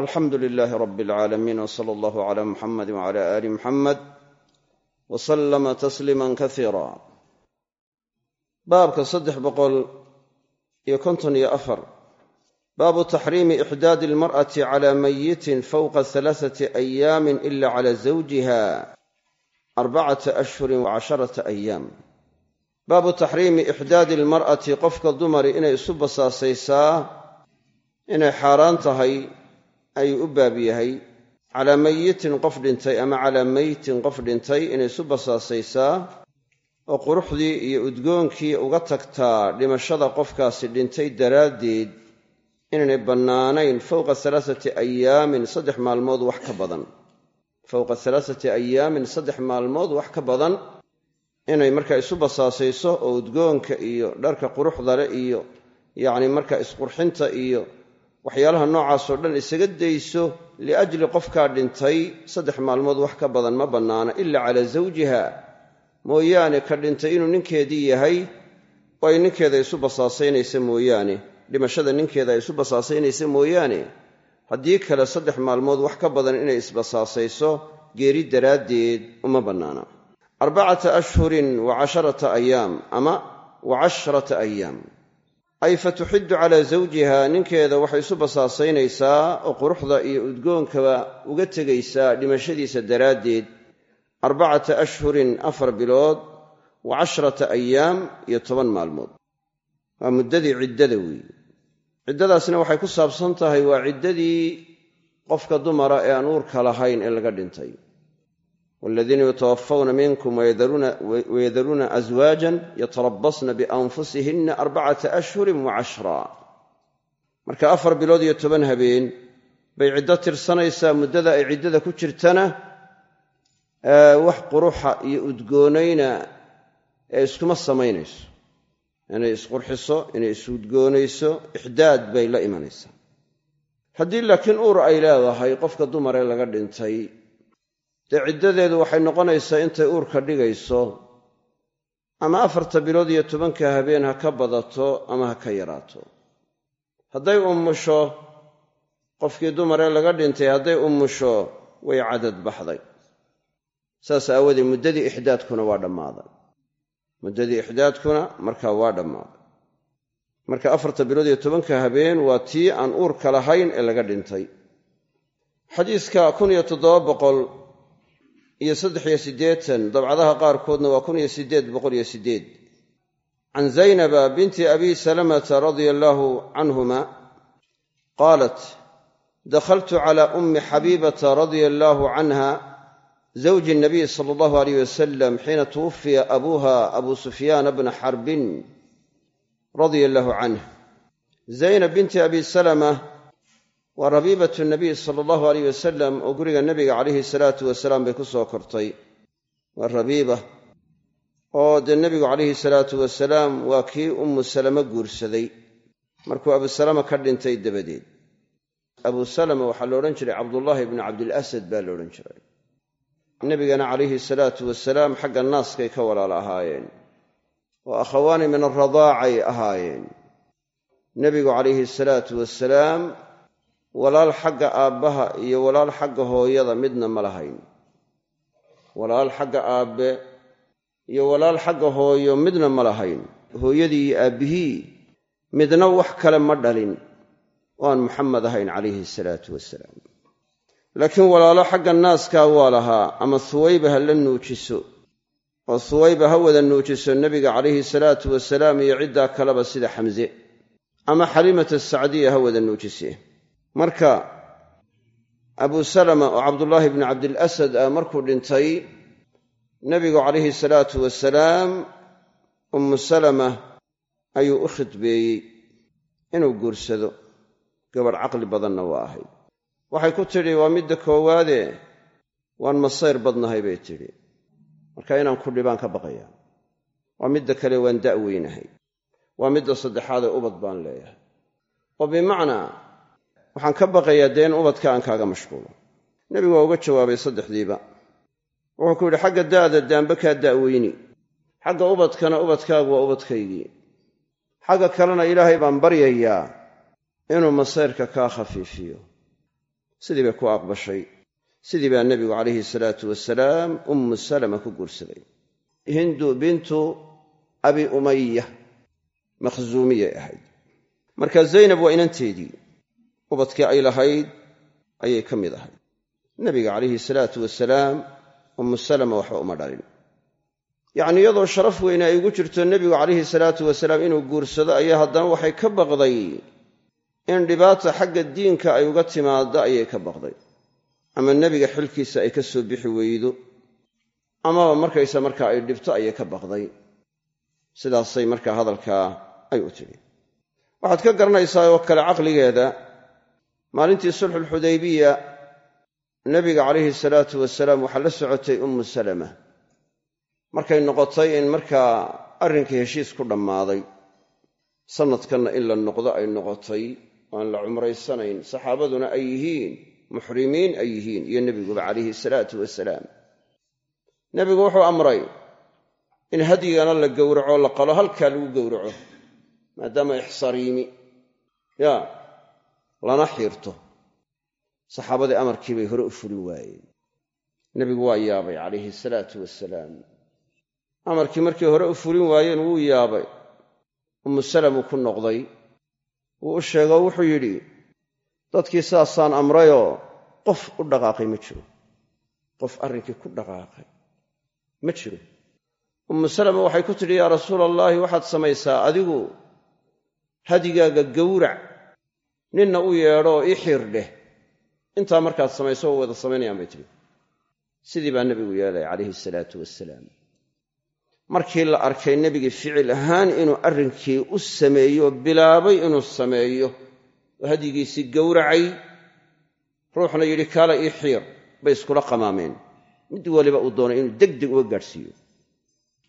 alxamdu lilaahi rabi alcaalamiin w sala allahu cala muxamadi wcala aali muxamed w salama tasliima kasiira baabka saddex boqol iyo konton iyo afar. Baabu taxriimi ixdaadi almar'ati cala mayitin fowqa halaaثati ayaamin ila cala zawjiha arbacata ashhurin wa casharata ayaam baabu taxriimi ixdaadi almar'ati qofka dumari inay isu basaasaysaa inay xaaraan tahay ayuu u baab yahay. Calaa mayitin qof dhintay ama calaa meyitin qof dhintay inay isu basaasaysaa oo quruxdii iyo udgoonkii uga tagtaa dhimashada qofkaasi dhintay daraaddeed inaynay bannaanayn fowqa alaaati ayaamin saddex maalmood wax ka badan. Fowqa alaaati ayaamin saddex maalmood wax ka badan inay markaa isu basaasayso oo udgoonka iyo dharka quruxda le iyo yacni markaa isqurxinta iyo waxyaalaha noocaasoo dhan isaga dayso liajli qofkaa dhintay saddex maalmood wax ka badan ma bannaana ila calaa zawjiha. Mooyaane ka dhintay inuu ninkeedii yahay oo ay ninkeeda isu basaasaynaysa mooyaane. Dhimashada ninkeeda ay isu basaasaynaysa mooyaane. Haddii kale saddex maalmood wax ka badan inay isbasaasayso geeri daraaddeed uma bannaana. Arbacata ashhurin wa casharata ayaam ama wa cashrata ayaam ay fatuxiddu calaa zawjiha ninkeeda waxay isu basaasaynaysaa oo quruxda iyo udgoonkaba uga tegaysaa dhimashadiisa daraaddeed arbacata ashhurin afar bilood wa cashrata ayaam iyo toban maalmood. Waa muddadii ciddada weeye ciddadaasna waxay ku saabsan tahay waa ciddadii qofka dumara ee aan uurka lahayn ee laga dhintay waladiina yutawafawna minkum wayadaruuna aswaajan yatarabasna bianfusihinna arbacata ashhurin wa cashra marka afar bilood iyo toban habeen bay ciddo tirsanaysaa muddada ay ciddada ku jirtana wax quruxa iyo udgoonayna ee iskuma samaynayso inay isqurxiso inay isudgoonayso ixdaad bay la imanaysaa haddii laakiin uur ay leedahay qofka dumaree laga dhintay dee ciddadeedu waxay noqonaysaa intay uurka dhigayso ama afarta bilood iyo tobanka habeen ha ka badato ama ha ka yaraato. Hadday ummusho qofkii dumaree laga dhintay hadday ummusho way cadad baxday. Saas aawoodee muddadii ixdaadkuna waa dhammaaday. Muddadii ixdaadkuna markaa waa dhammaaday. Marka afarta bilood iyo tobanka habeen waa tii aan uurka lahayn ee laga dhintay. Xadiiska kun iyo toddoba boqol iyo saddex iyo siddeetan dabcadaha qaarkoodna waa kun iyo siddeed boqol iyo siddeed. Can zaynaba binti abi salamata radia allaahu canhuma qaalat dakhaltu cala ummi xabiibata radia allaahu canha zawji nabiy sala allahu aleyh wasalam xiina tuwufiya abuuha abu sufyaana bna xarbin radia allaahu canh zaynab binti abi salama waa rabiibatu nabiy sala allahu aleyh wasalam oo guriga nebiga calayhi salaatu wasalaam bay ku soo kortay. Waa rabiiba oo dee nebigu calayhi salaatu wasalaam waa kii ummu salama guursaday. Markuu abu salama ka dhintay dabadeed. Abu salama waxaa la odhan jiray cabdullaahi bnu cabdilasad baa la odhan jiray. Nebigana calayhi salaatu wasalaam xagga naaskay ka walaal ahaayeen. Oo akhawaani min alradaacay ahaayeen. Nebigu calayhi salaatu wasalaam walaal xagga aabbaha iyo walaal xagga hooyada midna ma lahayn. Walaal xagga aabbe iyo walaal xagga hooyo midna ma lahayn. Hooyadii iyo aabbihii midna wax kale ma dhalin. Oo aan muxamed ahayn calayhi salaatu wasalaam laakiin walaalo xagga naaskaa waa lahaa ama huwayba ha la nuujiso. Oo huwayba ha wada nuujiso nebiga calayhi salaatu wasalaam iyo ciddaa kaleba sida xamse. Ama xaliimata sacdiya ha wada nuujise marka abu salama oo cabdullaahi bnu cabdilasad ah markuu dhintay nebigu calayhi salaatu wasalaam ummu salama ayuu u khidbeeyey inuu guursado. Gabadh caqli badanna waa ahayd. Waxay ku tidhi waa midda koowaade waan masayr badnahay bay tidhi. Marka inaan ku dhibaan ka baqaya. Waa midda kale waan da'weynahay. Waa midda saddexaadee ubad baan leeyahay. Oo bimacnaa waxaan ka baqayaa dee in ubadka aan kaaga mashquulo. Nebigu waa uga jawaabay saddexdiiba. Wuxuu ku yidhi xagga da'da daamba kaa da'weyni. Xagga ubadkana ubadkaagu waa ubadkaygii. Xagga kalena ilaahay baan baryayaa inuu masayrka kaa khafiifiyo. Sidii bay ku aqbashay. Sidii baa nebigu calayhi salaatu wasalaam ummu salama ku guursaday. Hindu bintu abi umaya makhzuumiyay ahayd. Marka zaynab waa inanteedii ubadkii ay lahayd ayay ka mid ahayd. Nebiga calayhi salaatu wasalaam ummu salama waxba uma dhalin yacni iyadoo sharaf weyne ay ugu jirto nebigu calayhi salaatu wasalaam inuu guursado ayaa haddana waxay ka baqday in dhibaata xagga diinka ay uga timaaddo ayay ka baqday. Ama nebiga xilkiisa ay ka soo bixi weydo amaba markaysa markaa ay dhibto ayay ka baqday. Sidaasay markaa hadalkaa ay u tidhi waxaad ka garanaysaa oo kale caqligeeda maalintii sulxuulxudaybiya nebiga calayhi salaatu wasalaam waxaa la socotay ummu salama. Markay noqotay in markaa arrinkii heshiis ku dhammaaday sannadkanna in la noqdo ay noqotay aan la cumraysanayn saxaabaduna ay yihiin muxrimiin ay yihiin iyo nebiguba calayhi salaatu wasalaam nebigu wuxuu amray in hadyigana la gowraco la qalo halkaa lagu gowraco maadaama ixsariimi. Ya lana xiirto. Saxaabadii amarkii bay hore u fulin waayeen. Nebigu waa yaabay calayhi salaatu wasalaam amarkii markay hore u fulin waayeen wuu yaabay. Ummu salamuu ku noqday. Wuu u sheegoo wuxuu yidhi dadkii sidaasaan amrayoo qof u dhaqaaqay ma jiro. Qof arrinkii ku dhaqaaqay ma jiro. Ummu salama waxay ku tidhi yaa rasuula allaahi waxaad samaysaa adigu hadigaaga gowrac ninna u yeedho oo ii dheh. Intaa markaad samayso oo wada samaynayaan bay tidhi. Sidii baa nebigu yeelay calayhi salaatu wasalaam markii la arkay nebigii ficil ahaan inuu arrinkii u sameeyo bilaabay inuu sameeyo oo hadyigiisii gowracay ruuxna yidhi kaala ii bay iskula qamaameen. Mid waliba uu doonay inuu deg deg uga gaadhsiiyo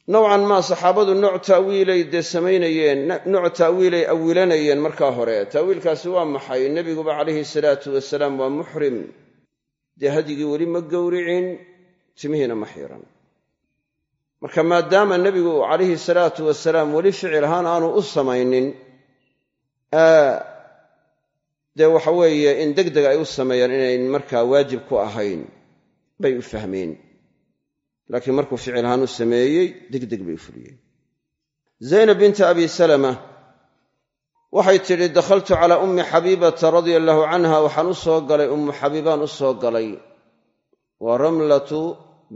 nowcan maa saxaabadu nooc ta'wiilay dee samaynayeen nooc ta'wiilay awilanayeen markaa hore. Ta'wiilkaasi waa maxay? Nebiguba calayhi salaatu wasalaam waa muxrim. Dee hadyigii weli ma gowricin timihiina ma xiiran marka maadaama nebigu calayhi salaatu wasalaam weli ficil ahaan aanu u samaynin dee waxa weeye in deg ay u sameeyaan inayn markaa waajib ku ahayn bay u fahmeen laakiin markuu ficil ahaan u sameeyey degdeg bay u fuliyeen. Zaynab binta abi salama waxay tidhi dakhaltu calaa ummi xabiibata radia allahu canha waxaan u soo galay ummu xabiibaan u soo galay wa ramlatu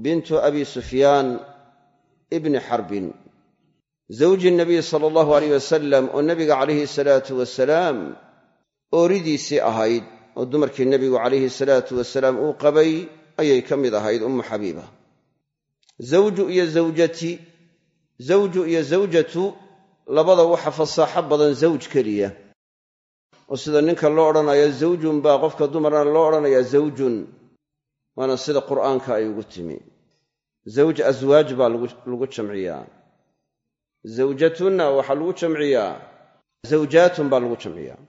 bintu abi sufyaan ibni xarbin. Zawji nabiy sala allahu aleyh wasalam oo nebiga calayhi salaatu wasalaam ooridiisii ahayd oo dumarkii nebigu calayhi salaatu wasalaam uu qabay ayay ka mid ahayd ummu xabiiba zawju iyo zawjati zawju iyo zawjatu labada waxa fasaaxo badan zawj keliya. Oo sida ninka loo odhanayo zawjun baa qofka dumarna loo odhanayaa zawjun waana sida qur'aanka ay ugu timi. Zawj aswaaj baa lagu jamciyaa. Zawjatunna waxaa lagu jamciyaa. Zawjaatun baa lagu jamciyaa.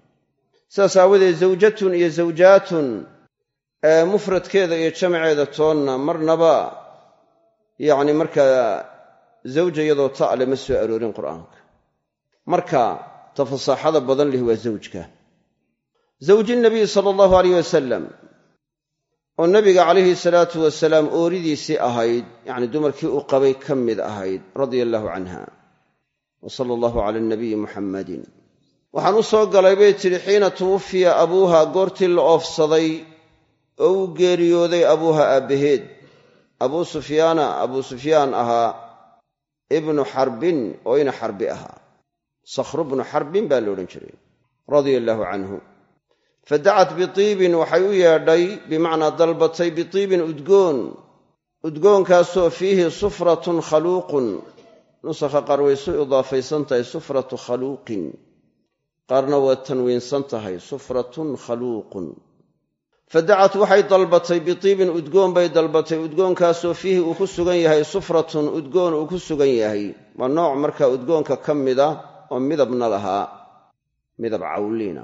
Sidaas aawadeed zawjatun iyo zawjaatun mufradkeeda iyo jamceeda toonna marnaba yacni markaa zawja iyadoo ta'le ma soo aroorin qur'aanka. Marka ta fasaaxada badan leh waa zawjka. Zawji nabiy sala allahu aleyh wasalam oo nabiga calayhi salaatu wasalaam ooridiisii ahayd yacni dumarkii uu qabay ka mid ahayd radia allahu canha wa sala allahu cala nabiyi muxammadin waxaan u soo galay bay tidhi xiina tuwufiya abuuha goortii la oofsaday oo uu geeriyooday abuuha aabbaheed abuu sufyaana abuu sufyaan ahaa ibnu xarbin oo ina xarbi ahaa. Sakhru bnu xarbin baa la odhan jiray radia allaahu canhu fadacat bitiibin waxay u yeedhay bimacnaa dalbatay bitiibin udgoon. Udgoonkaasoo fiihi sufratun khaluuqun. Nusakha qaar way su idaafaysan tahay sufratu khaluuqin. Qaarna waa tanwiinsan tahay sufratun khaluuqun fadacat waxay dalbatay bitiibin udgoon bay dalbatay. Udgoonkaasoo fiihi uu ku sugan yahay sufratun udgoon uu ku sugan yahay. Waa nooc markaa udgoonka ka mida oo midabna lahaa midab cawliina.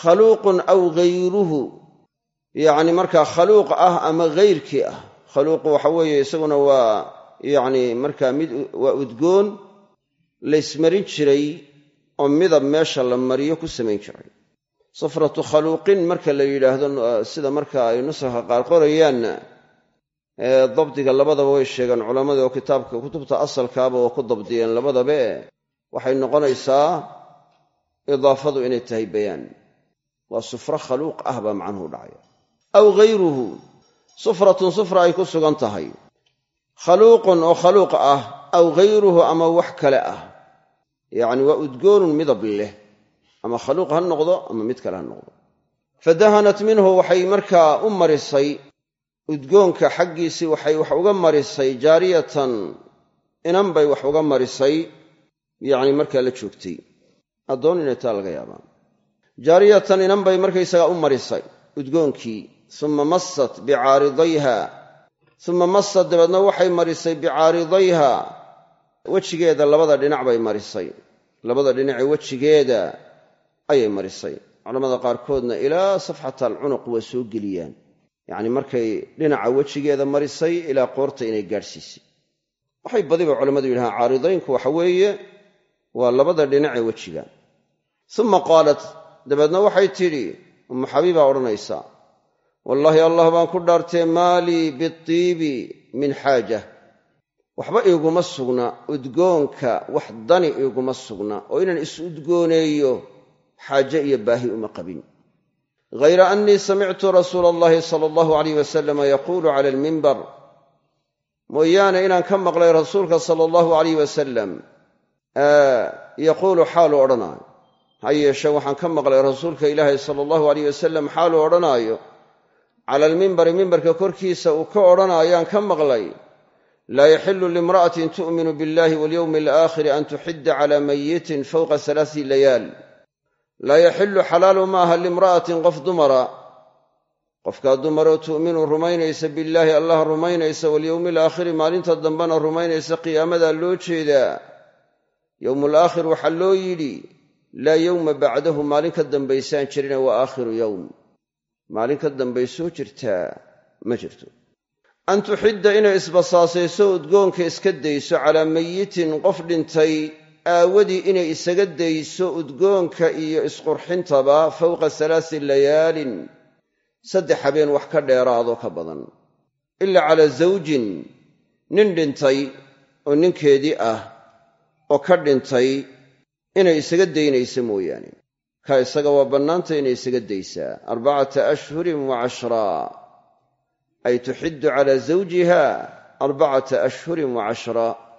Khaluuqun aw ghayruhu yacni markaa khaluuq ah ama ghayrkii ah. Khaluuqu waxa weeye isaguna waa yacni markaa mid waa udgoon laysmarin jiray oo midab meesha la mariyo ku samayn jiray sufratu khaluuqin marka la yidhaahdo sida marka ay nusakha qaar qorayaanna dabdiga labadaba way sheegeen culammada oo kitaabka kutubta asalkaaba oo ku dabdiyeen labadabe waxay noqonaysaa idaafadu inay tahay bayaan. Waa sufro khaluuq ah baa macnuhu dhacaya. Aw ghayruhu sufratun sufra ay ku sugan tahay. Khaluuqun oo khaluuq ah aw ghayruhu ama wax kale ah. Yacni waa udgoonun midab leh ama khaluuq ha noqdo ama mid kale ha noqdo. Fadahanat minhu waxay markaa u marisay udgoonka xaggiisii waxay wax uga marisay jaariyatan inan bay wax uga marisay yacni markaa la joogtay. Addoon inay taa laga yaabaa jaariyatan inan bay markaysagaa u marisay udgoonkii. Uma massat bicaaridayha uma massat dabeedna waxay marisay bicaaridayha wejigeeda labada dhinac bay marisay. Labada dhinacee wejigeeda ayay marisay. Culamada qaarkoodna ilaa safxata alcunuq waa soo geliyaan. Yacni markay dhinaca wejigeeda marisay ilaa qoorta inay gaadhsiisay. Waxay badiba culammadu yidhahaan caaridaynku waxa weeye waa labada dhinacee wejiga. Uma qaalat dabeedna waxay tidhi ummu xabiibaa odhanaysaa wallaahi allah baan ku dhaartee maalii biibi min xaaja. Waxba iiguma sugna udgoonka wax dani iiguma sugna oo inaan is udgooneeyo xaaje iyo baahi uma qabin. Hayra annii samictu rasuula allahi sala allahu alayh wasalama yaquulu cala almimbar mooyaane inaan ka maqlay rasuulka sala allahu alayh wasalam yaquulu xaalu odhanaayo. Ha yeeshe waxaan ka maqlay rasuulka ilaahi sala allahu alayh wasalam xaaluu odhanaayo. Cala almimbari mimbarka korkiisa uu ka odhanaayaan ka maqlay laa yaxilu liimra'atin tu'minu billahi walyowmi alaakhiri an tuxidda cala mayitin fowqa halaasi layaal laa yaxilu xalaalu maaha limra'atin qof dumara. Qofkaa dumaroo tu'minu rumaynaysa billaahi allah rumaynaysa walyowmi alaakhiri maalinta dambena rumaynaysa qiyaamadaa loo jeedaa yowmul aakhir waxaa loo yidhi laa yowma bacdahu maalin ka dambaysaan jirina waa aakhiru yowm maalin ka dambaysoo jirtaa ma jirto. An tuxidda inay isbasaasayso udgoonka iska dayso calaa mayitin qof dhintay aawadii inay isaga dayso udgoonka iyo isqurxintaba fowqa halaasi layaalin. Saddex habeen wax ka dheeraadoo ka badan. Ilaa calaa zawjin nin dhintay oo ninkeedii ah oo ka dhintay inay isaga daynayso mooyaane. Ka isaga waa bannaanta inay isaga daysaa. Arbacata ashhurin wa cashraa ay tuxiddu calaa zawjiha arbacata ashhurin wa cashraa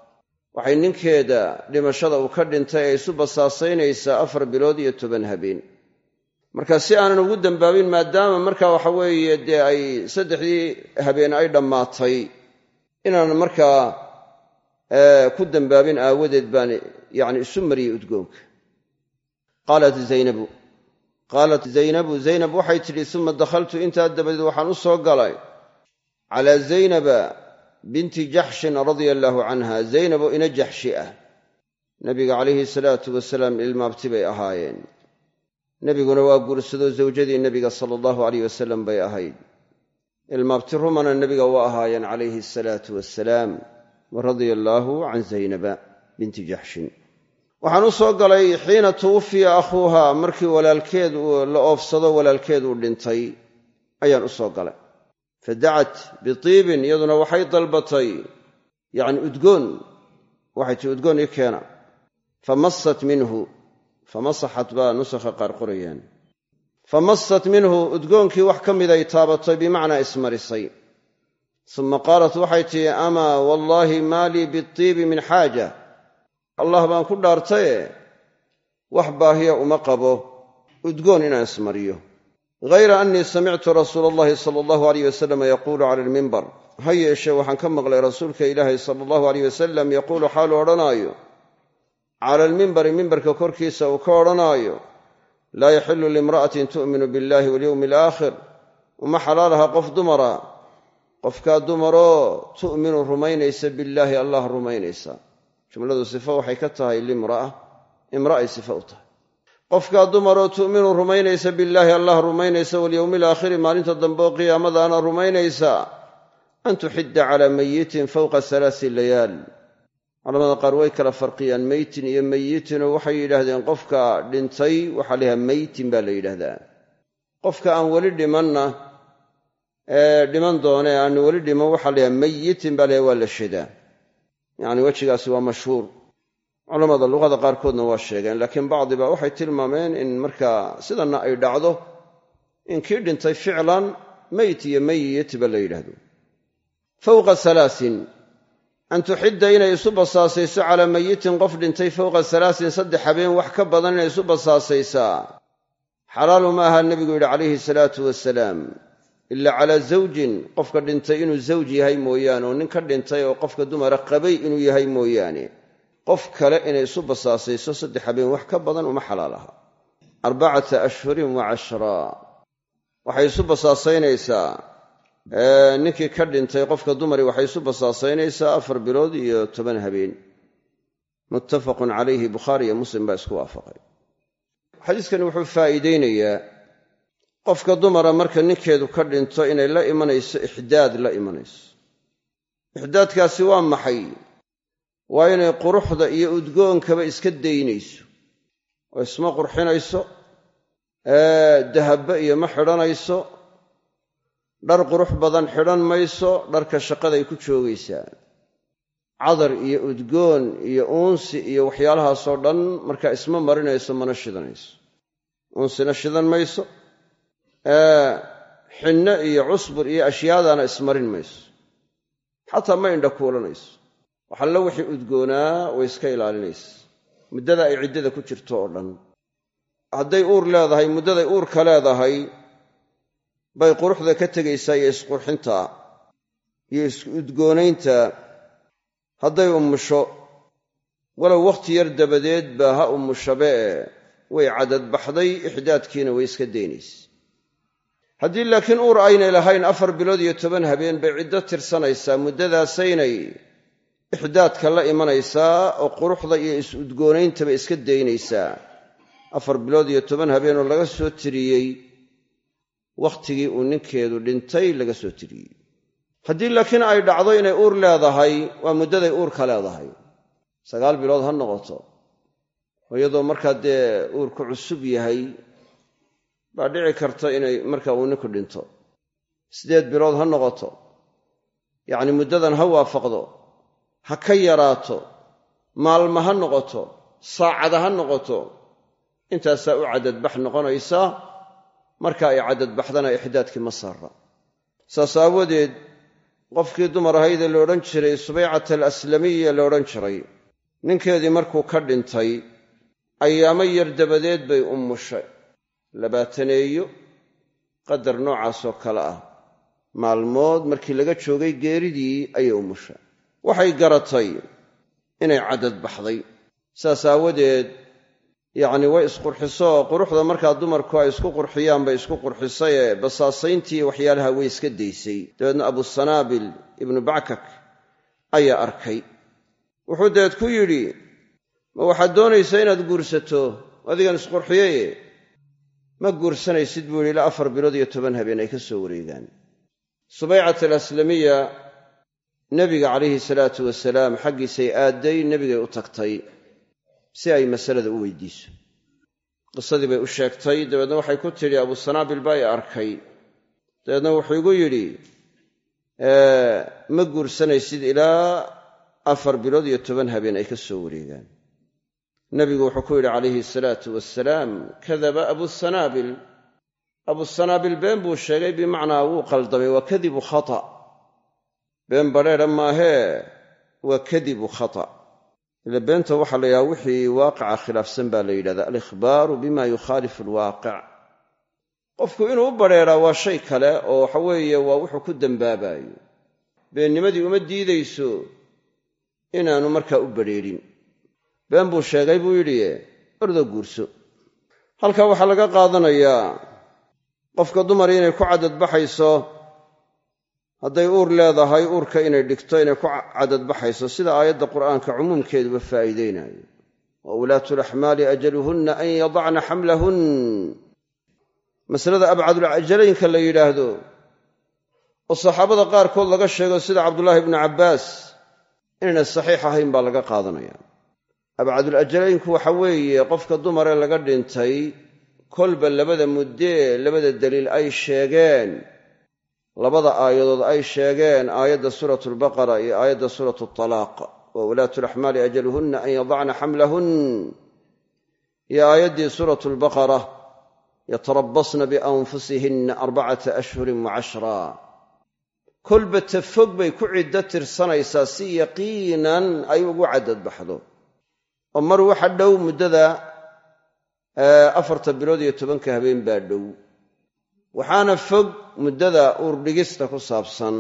waxay ninkeeda dhimashada uu ka dhintay ay isu basaasaynaysaa afar bilood iyo toban habeen. Marka si aanan ugu dambaabin maadaama marka waxa weeye dee ay saddexdii habeen ay dhammaatay inaanan markaa ku dambaabin aawadeed baan yacni isu mariyey udgoonka. Qaalat zaynabu qaalat zaynabu zaynab waxay tidhi suma dakhaltu intaa dabadeed waxaan u soo galay. Calaa zaynaba binti jaxshin radia allaahu canha zaynab oo ina jaxshi ah. Nabiga calayhi salaatu wasalaam ilmaabti bay ahaayeen. Nebiguna waa guursado zawjadii nebiga sala allahu alayh wasalam bay ahayd. Ilmaabti rumana nebiga waa ahaayeen calayhi asalaatu wassalaam wa radia allaahu can zaynaba binti jaxshin waxaan u soo galay xiina tuwufiya akhuuha markii walaalkeed la oofsado walaalkeed uu dhintay. Ayaan u soo galay fa dacat bitiibin iyaduna waxay dalbatay yacni udgoon waxay tii udgoon ii keena. Fa massat minhu famasaxat baa nusakha qaar qorayaan fa massat minhu udgoonkii wax ka miday taabatay bimacnaa ismarisay. Suma qaalat waxay tihi amaa wallaahi maa lii biitiibi min xaaja. Allah baan ku dhaartaye wax baahiya uma qabo udgoon inaan ismariyo hayra annii samictu rasuula allahi sala allahu alayh wasalam yaquulu cala almimbar ha yeeshee waxaan ka maqlay rasuulka ilaahi sala allahu alayh wasalam yaquulu xaalu odhanaayo cala almimbari mimbarka korkiisa uu ka odhanaayo laa yaxilu liimra'atin tu'minu billahi walyowmi alaakhir uma xalaalaha qof dumara qofkaa dumaroo tu'minu rumaynaysa billaahi allah rumaynaysa jumladu sifo waxay ka tahay limra'a imra'ay sifo u tahay qofkaa dumaroo tu'minu rumaynaysa billaahi allah rumaynaysa walyowmi alaakhiri maalinta dambe oo qiyaamadaana rumaynaysa an tuxidda calaa mayitin fowqa halaasi layaal. Culamada qaar way kala farqiyaan meytin iyo meyitin oo waxay yidhaahdeen qofka dhintay waxaa la yidhaha meytin baa la yidhaahdaa qofka aan weli dhimanna ee dhiman doone aan weli dhiman waxaa la meyitin baa la waa la shadaa yacni wejigaasi waa mashhuur culammada luqada qaarkoodna waa sheegeen laakiin bacdiba waxay tilmaameen in markaa sidanna ay dhacdo in kii dhintay ficlan meyt iyo meyitba la yidhaahdo. Fowqa alaain an tuxidda inay isu basaasayso calaa mayitin qof dhintay fowqa alaasin saddex habeen wax ka badan inay isu basaasaysaa. Xalaalu ma aha nebigu yidhi calayhi salaatu wasalaam ila calaa zawjin qofka dhintay inuu zawj yahay mooyaane oo nin ka dhintay oo qofka dumara qabay inuu yahay mooyaane qof kale inay isu basaasayso saddex habeen wax ka badan uma xalaal aha arbacata ashhurin wa cashraa waxay isu basaasaynaysaa ninkii ka dhintay qofka dumari waxay isu basaasaynaysaa afar bilood iyo toban habeen. Muttafaqun calayhi bukhaari iyo muslim baa isku waafaqay. Xadiiskani wuxuu faa'iideynayaa qofka dumara marka ninkeedu ka dhinto inay la imanayso ixdaad la imanayso. Ixdaadkaasi waa maxay waa inay quruxda iyo udgoonkaba iska daynayso. Oo isma qurxinayso dahabba iyo ma xidhanayso. Dhar qurux badan xidhan mayso dharka shaqaday ku joogaysaa cadar iyo udgoon iyo uunsi iyo waxyaalahaasoo dhan markaa isma marinayso mana shidanayso. Uunsina shidan mayso xinno iyo cusbur iyo ashyaadana ismarin mayso. Xataa ma indha kuulanayso waxallo wixii udgoonaa way iska ilaalinaysa. Muddada ay ciddada ku jirto oo dhan. Hadday uur leedahay muddaday uurka leedahay bay quruxda ka tegaysaa iyo isqurxinta iyo is-udgoonaynta. Hadday ummusho walow wakhti yar dabadeed baa ha ummushabee way cadadbaxday ixdaadkiina way iska daynaysa. Haddii laakiin uur aynay lahayn afar bilood iyo toban habeen bay ciddo tirsanaysaa muddadaasaynay ixdaadka la imanaysaa oo quruxda iyo is-udgoonayntaba iska daynaysaa. Afar bilood iyo toban habeenoo laga soo tiriyey wakhtigii uu ninkeedu dhintay laga soo tiriyey. Haddii laakiin ay dhacdo inay uur leedahay waa muddaday uurka leedahay. Sagaal bilood ha noqoto. Oo markaa dee uurku cusub yahay baa dhici karta inay markaa uu ninku dhinto. Siddeed bilood ha noqoto. Yacni muddadan ha waafaqdo ha ka yaraato maalma ha noqoto saacada ha noqoto intaasaa u cadadbax noqonaysaa marka ay cadadbaxdana ixdaadkii ma saara saas aawadeed qofkii dumar ahaydee la odhan jiray subaycat alaslamiya la odhan jiray ninkeedii markuu ka dhintay ayaamo yar dabadeed bay ummushay labaataneeyo qadar noocaasoo kale ah maalmood markii laga joogay geeridii ayay ummushay waxay garatay inay cadadbaxday saas aawadeed yacni way isqurxiso quruxda markaa dumarku ay isku qurxiyaan bay isku qurxisayee basaasayntii waxyaalaha way iska daysay. Dabeedna abusanaabil ibnu backak ayaa arkay. Wuxuu dabeed ku yidhi ma waxaad doonaysaa inaad guursato? Adigan isqurxiyeye ma guursanaysid buu yidhi ilaa afar bilood iyo toban habeen ay ka soo wareegaan. Subaycat alaslamiya nebiga calayhi salaatu wasalaam xaggiisay aadday nebigay u tagtay si ay masalada u weydiiso. Qisadii bay u sheegtay dabeedna waxay ku tidhi abusanaabil baa i arkay. Dabeedna wuxuu igu yidhi ma guursanaysid ilaa afar bilood iyo toban habeen ay ka soo wareegaan. Nebigu wuxuu ku yidhi calayhi salaatu wasalaam kadaba abusanaabil abusanaabil been buu sheegay bimacnaa wuu qaldamay waa kadibu khata been badheedha maahee waa kadibu khata. Ila beenta waxaa la yidhaha wixii waaqica khilaafsan baa la yidhahda alikhbaaru bima yukhaalifu alwaaqic. Qofku inuu u badrheeraa waa shay kale oo waxa weeye waa wuxuu ku dembaabayo beennimadii uma diidayso inaanu markaa u badrheerin been buu sheegay buu yidhi ordo guurso. Halkaa waxaa laga qaadanayaa qofka dumari inay ku cadadbaxayso hadday uur leedahay uurka inay dhigto inay ku cadadbaxayso sida aayadda qur'aanka cumuumkeeduba faa'iidaynayo wa ulaatu laxmaali ajaluhunna an yadacna xamlahun. Masalada abcadulajalaynka la yidhaahdo oo saxaabada qaarkood laga sheego sida cabdullaahi ibnu cabbaas inayna saxiix ahayn baa laga qaadanaya. Abcadulajalaynku waxa weeye qofka dumaree laga dhintay kolba labada muddee labada daliil ay sheegeen labada aayadood ay sheegeen aayadda suuratu albaqara iyo aayadda suuratu talaaq wa ulaatu laxmaali ajaluhunna an yadacna xamlahun iyo aayaddii suuratu albaqara yatarabasna bianfusihinna arbacata ashhurin wa cashra. Kolba tafog bay ku ciddo tirsanaysaa si yaqiinan ay ugu caddadbaxdo oo mar waxa dhow muddada afarta bilood iyo tobanka habeen baa dhow waxaana fog muddada uurdhigista ku saabsan.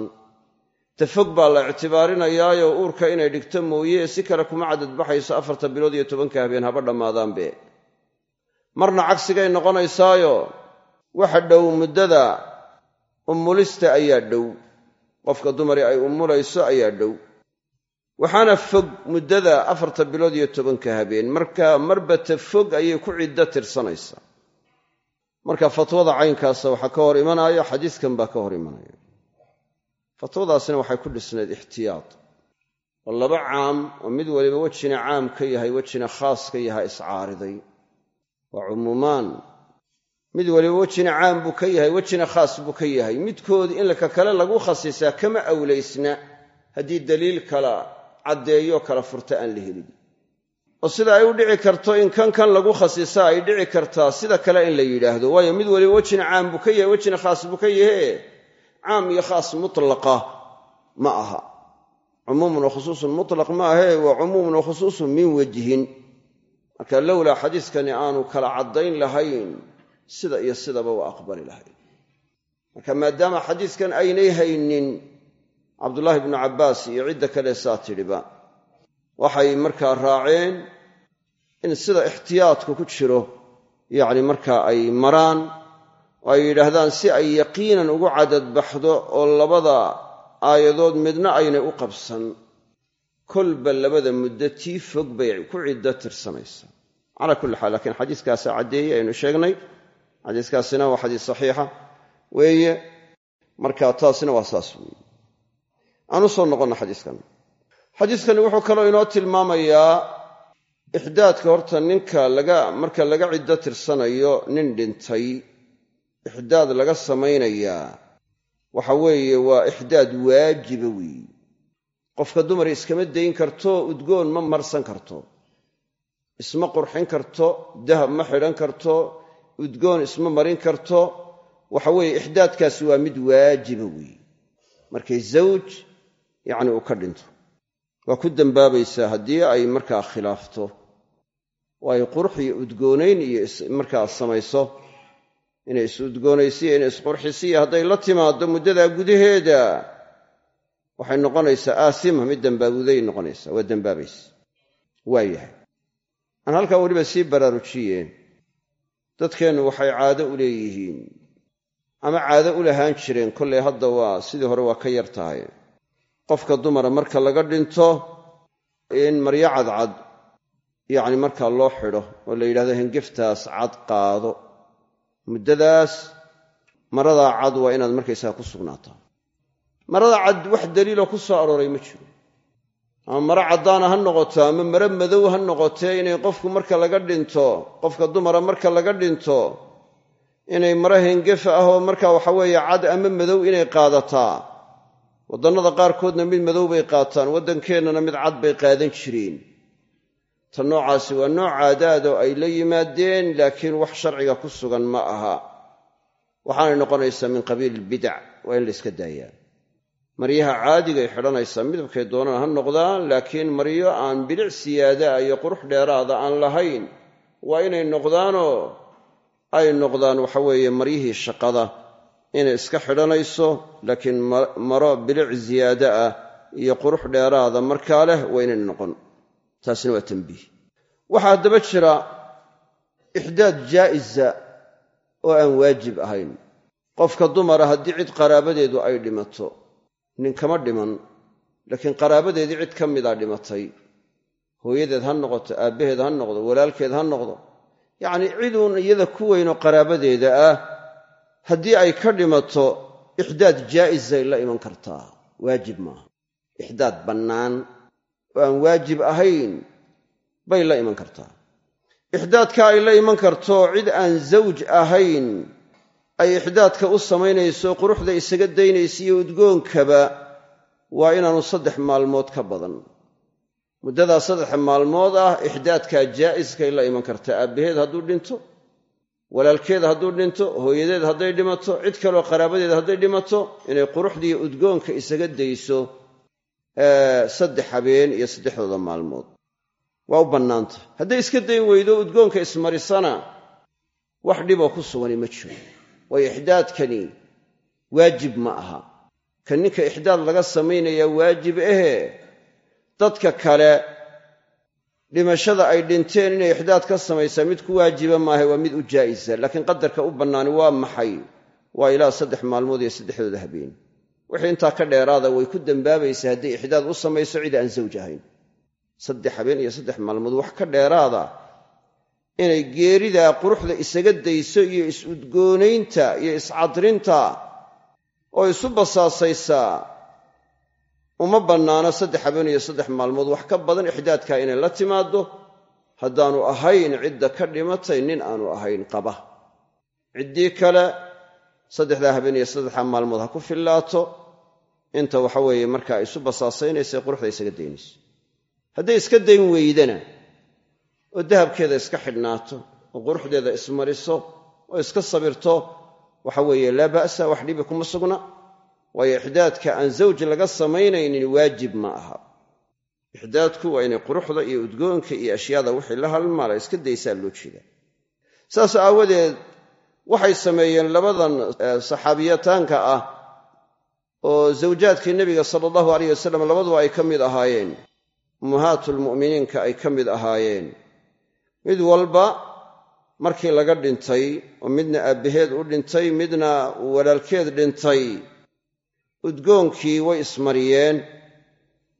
Ta fog baa la ictibaarinayaayo uurka inay dhigto mooye si kale kuma caddadbaxayso afarta bilood iyo tobanka habeen haba dhammaadaanbe. Marna cagsigay noqonaysaayo waxa dhow muddada ummulista ayaa dhow. Qofka dumari ay ummulayso ayaa dhow. Waxaana fog muddada afarta bilood iyo tobanka habeen. Marka marba ta fog ayay ku ciddo tirsanaysaa marka fatwada caynkaasa waxaa ka hor imanaya xadiiskan baa ka hor imanaya fatwadaasina waxay ku dhisnayd ixtiyaad. Oo laba caam oo mid waliba wejina caam ka yahay wejina khaas ka yahay iscaariday. Waa cumuumaan. Mid waliba wejina caam buu ka yahay wejina khaas buu ka yahay. Midkoodi in laka kale lagu khasisaa kama awlaysna. Haddii daliil kala caddeeyo kala furta aan la helin oo sida ay u dhici karto in kan kan lagu khasisa ay dhici kartaa sida kale in la yidhaahdo. Waayo mid waliba wejina caam buu ka yahay wejina khaas buu ka yahe caam iyo khaas mutlaqa ma aha. Cumuumun wa khusuusun mutlaq ma ahe waa cumuumun wa khusuusun min wejhin marka lowlaa xadiiskani aanu kala caddayn lahayn sida iyo sidaba waa aqbali lahayn. Marka maadaama xadiiskan aynay haynin cabdullaahi bnu cabbaas iyo cidda kale saa tidhiba waxay markaa raaceen in sida ixtiyaadku ku jiro yacni markaa ay maraan oo ay yidhaahdaan si ay yaqiinan ugu cadadbaxdo oo labada aayadood midna aynay u qabsan. Kolba labada muddo tii fog bay ku ciddo tirsanaysaa calaa kulli xaal laakiin xadiiskaasaa caddeeyey aynu sheegnay. Xadiiskaasina waa xadiis saxiixa. Weeye marka taasina waa saas weeye. Aan u soo noqonna xadiiskan xadiiskani wuxuu kaloo inoo tilmaamayaa ixdaadka horta ninka laga marka laga ciddo tirsanayo nin dhintay ixdaad laga samaynayaa. Waxa weeye waa ixdaad waajiba weeye qofka dumar iskama dayn karto udgoon ma marsan karto. Isma qurxin karto dahab ma xidhan karto udgoon isma marin karto. Waxa weeye ixdaadkaasi waa mid waajiba weeye markay zawj yacni uu ka dhinto waa ku dembaabaysaa haddii ay markaa khilaafto oo ay qurux iyo udgoonayn iyo markaa samayso. Inay is udgoonaysiyo inay isqurxisiyo hadday la timaaddo muddadaa gudaheeda waxay noqonaysaa aasima mid dembaabuday noqonaysaa waa dembaabaysa waa yahay. Aan halkaa weliba sii baraarujiyeen dadkeennu waxay caado u leeyihiin ama caado u lahaan jireen kollay hadda waa sidii hore waa ka yar tahay qofka dumara marka laga dhinto in maryo cadcad yacni markaa loo xidho oo la yidhahdo hengeftaas cad qaado. Muddadaas maradaa cad waa inaad markaysaga ku sugnaataa. Marada cad wax daliiloo ku soo arooray ma jiro. Ama maro caddaana ha noqoto ama maro madow ha noqotee inay qofku marka laga dhinto qofka dumara marka laga dhinto inay maro hengefa ah oo marka waxa weeye cad ama madow inay qaadataa waddannada qaarkoodna mid madow bay qaataan waddankeennana mid cad bay qaadan jireen. Ta noocaasi waa nooc caadaadoo ay la yimaadeen laakiin wax sharciga ku sugan ma aha. Waxaanay noqonaysaa min qabiili ilbidac waa in la yska daayaa. Maryaha caadigay xidhanaysaa midabkay doonaan ha noqdaan laakiin maryo aan bilic siyaadaa iyo qurux dheeraada aan lahayn waa inay noqdaanoo ay noqdaan waxa weeye maryihii shaqada inay iska xidhanayso laakiin maro bilic ziyaada ah iyo qurux dheeraada markaa leh waa inay noqon. Taasina waa tambiih waxaa haddaba jira ixdaad jaa'isa oo aan waajib ahayn. Qofka dumara haddii cid qaraabadeedu ay dhimato nin kama dhiman laakiin qaraabadeedii cid ka mida dhimatay hooyadeed ha noqoto aabbaheed ha noqdo walaalkeed ha noqdo yacnii ciduun iyada ku weynoo qaraabadeeda ah haddii ay ka dhimato ixdaad jaa'isay la iman kartaa waajib maaha. Ixdaad bannaan oo aan waajib ahayn bay la iman kartaa. Ixdaadka ay la iman karto cid aan zawj ahayn ay ixdaadka u samaynayso quruxda isaga daynaysa iyo udgoonkaba waa inaanu saddex maalmood ka badan. Muddadaa saddex maalmood ah ixdaadkaa jaa'iskay la iman kartaa. Aabbaheed hadduu dhinto walaalkeed hadduu dhinto hooyadeed hadday dhimato cid kaloo qaraabadeed hadday dhimato inay quruxdiiyo udgoonka isaga dayso saddex habeen iyo saddexdooda maalmood. Waa u bannaanta. Hadday iska dayn weydo udgoonka ismarisana wax dhiboo ku sugani ma jiro. Waayo ixdaadkani waajib ma aha. Ka ninka ixdaad laga samaynayaa waajib ahee dadka kale dhimashada ay dhinteen inay ixdaad ka samaysaa mid ku waajiba maaha waa mid u jaa'isa laakiin qadarka u bannaani waa maxay? Waa ilaa saddex maalmood iyo saddexdooda habeen. Wixii intaa ka dheeraada way ku dembaabaysaa hadday ixdaad u samayso cid aan zawj ahayn. Saddex habeen iyo saddex maalmood wax ka dheeraada inay geeridaa quruxda isaga dayso iyo is-udgoonaynta iyo iscadrinta oo isu basaasaysaa uma bannaano saddex habeen iyo saddex maalmood wax ka badan ixdaadkaa inay la timaaddo haddaanu ahayn cidda ka dhimatay nin aanu ahayn qaba. Ciddii kale saddexdaa habeen iyo saddexdaa maalmood ha ku fillaato. Inta waxa weeye markaa isu basaasaynaysa quruxda isaga daynayso. Hadday iska dayn weydana oo dahabkeeda iska xidhnaato oo quruxdeeda ismariso oo iska sabirto waxa weeye laa ba'sa wax dhibi kuma sugna waayo ixdaadka aan zawj laga samaynaynin waajib ma aha. Ixdaadku waa inay quruxda iyo udgoonka iyo ashyaada wixii la halmaala iska daysaa loo jeedaa. Saas aawadeed waxay sameeyeen labadan saxaabiyataanka ah oo zawjaadkii nebiga sala allahu alayh wasalam labaduba ay ka mid ahaayeen. Ummahaatulmu'miniinka ay ka mid ahaayeen. Mid walba markii laga dhintay oo midna aabbaheed u dhintay midna walaalkeed dhintay udgoonkii way ismariyeen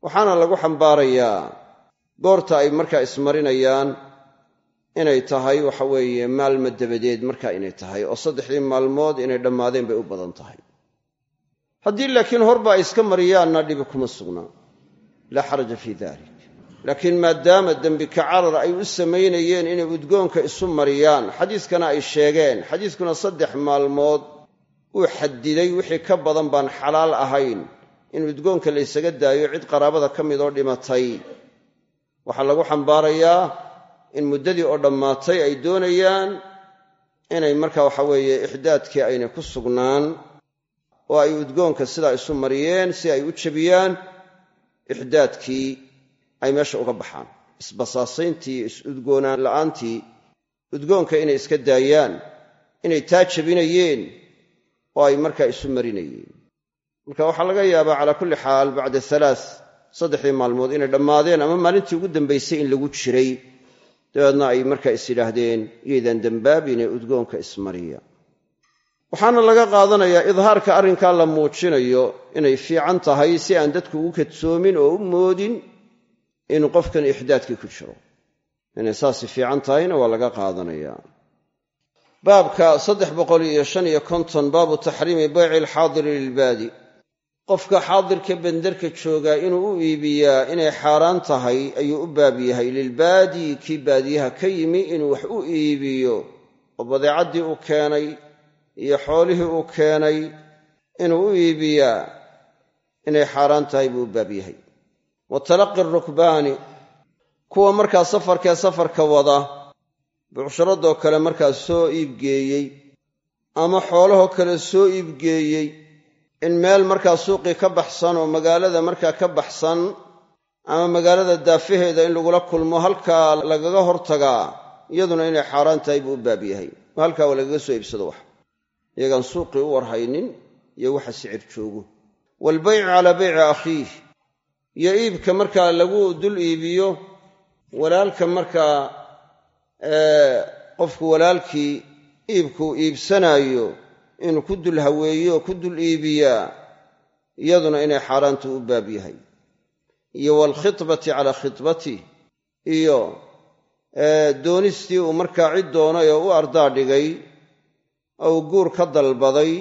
waxaana lagu xambaarayaa goorta ay markaa ismarinayaan inay tahay waxa weeye maalma dabadeed markaa inay tahay oo saddexdii maalmood inay dhammaadeen bay u badan tahay. Haddii laakiin horba ay iska mariyaanna dhibi kuma sugnaa laa xaraja fii dalik laakiin maadaama dembi kacarar ay u samaynayeen inay udgoonka isu mariyaan xadiiskana ay sheegeen xadiiskuna saddex maalmood uu xadiday wixii ka badan baan xalaal ahayn. In udgoonka la ysaga daayo cid qaraabada ka mid oo dhimatay. Waxaa lagu xambaarayaa in muddadii oo dhammaatay ay doonayaan inay marka waxa weeye ixdaadkii aynay ku sugnaan oo ay udgoonka sidaa isu mariyeen si ay u jebiyaan ixdaadkii ay meesha uga baxaan. Isbasaasayntii is-udgoonaan la'aantii udgoonka inay iska daayaan inay taa jebinayeen oo ay markaa isu marinayeen marka waxaa laga yaabaa calaa kulli xaal bacda alaa saddexdii maalmood inay dhammaadeen ama maalintii ugu dambaysay in lagu jiray. Dabeedna ay markaa is yidhaahdeen iyaydaan dembaabine udgoonka ismariya waxaana laga qaadanayaa idhaarka arrinkaa la muujinayo inay fiican tahay si aan dadku ugu kadsoomin oo u moodin inuu qofkan ixdaadkii ku jiro. Inay saasi fiican tahayna waa laga qaadanayaa baabka saddex boqol iyo shan iyo konton baabu taxriimi bayci alxaadiri lilbaadi. Qofka xaadirka benderka joogaa inuu u iibiyaa inay xaaraan tahay ayuu u baab yahay. Lilbaadi kii baadiyaha ka yimi inuu wax u iibiyo oo badeecaddii uu keenay iyo xoolihii uu keenay inuu u iibiyaa inay xaaraan tahay buu u baab yahay. Wa talaqi rukbaani kuwa markaa safarkee safarka wada bucsharadoo kale markaa soo iibgeeyey ama xoolahoo kale soo iibgeeyey in meel markaa suuqii ka baxsan oo magaalada markaa ka baxsan ama magaalada daafaheeda in lagula kulmo halkaa lagaga hortagaa iyaduna inay xaaraan tahay buu u baab yahay. Oo halkaa waa lagaga soo iibsado wax. Iyagaan suuqii u warhaynin iyo waxa sicir joogo waalbayci calaa bayci akhiih. Iyo iibka markaa lagu dul iibiyo walaalka markaa qofku walaalkii iibkuu iibsanaayo inuu ku dul haweeyo ku dul iibiyaa iyaduna inay xaaraantu u baab yahay. Iyo waalkhitbati calaa khitbatih iyo doonistii uu markaa cid doonay oo u ardaa dhigay oo uu guur ka dalbaday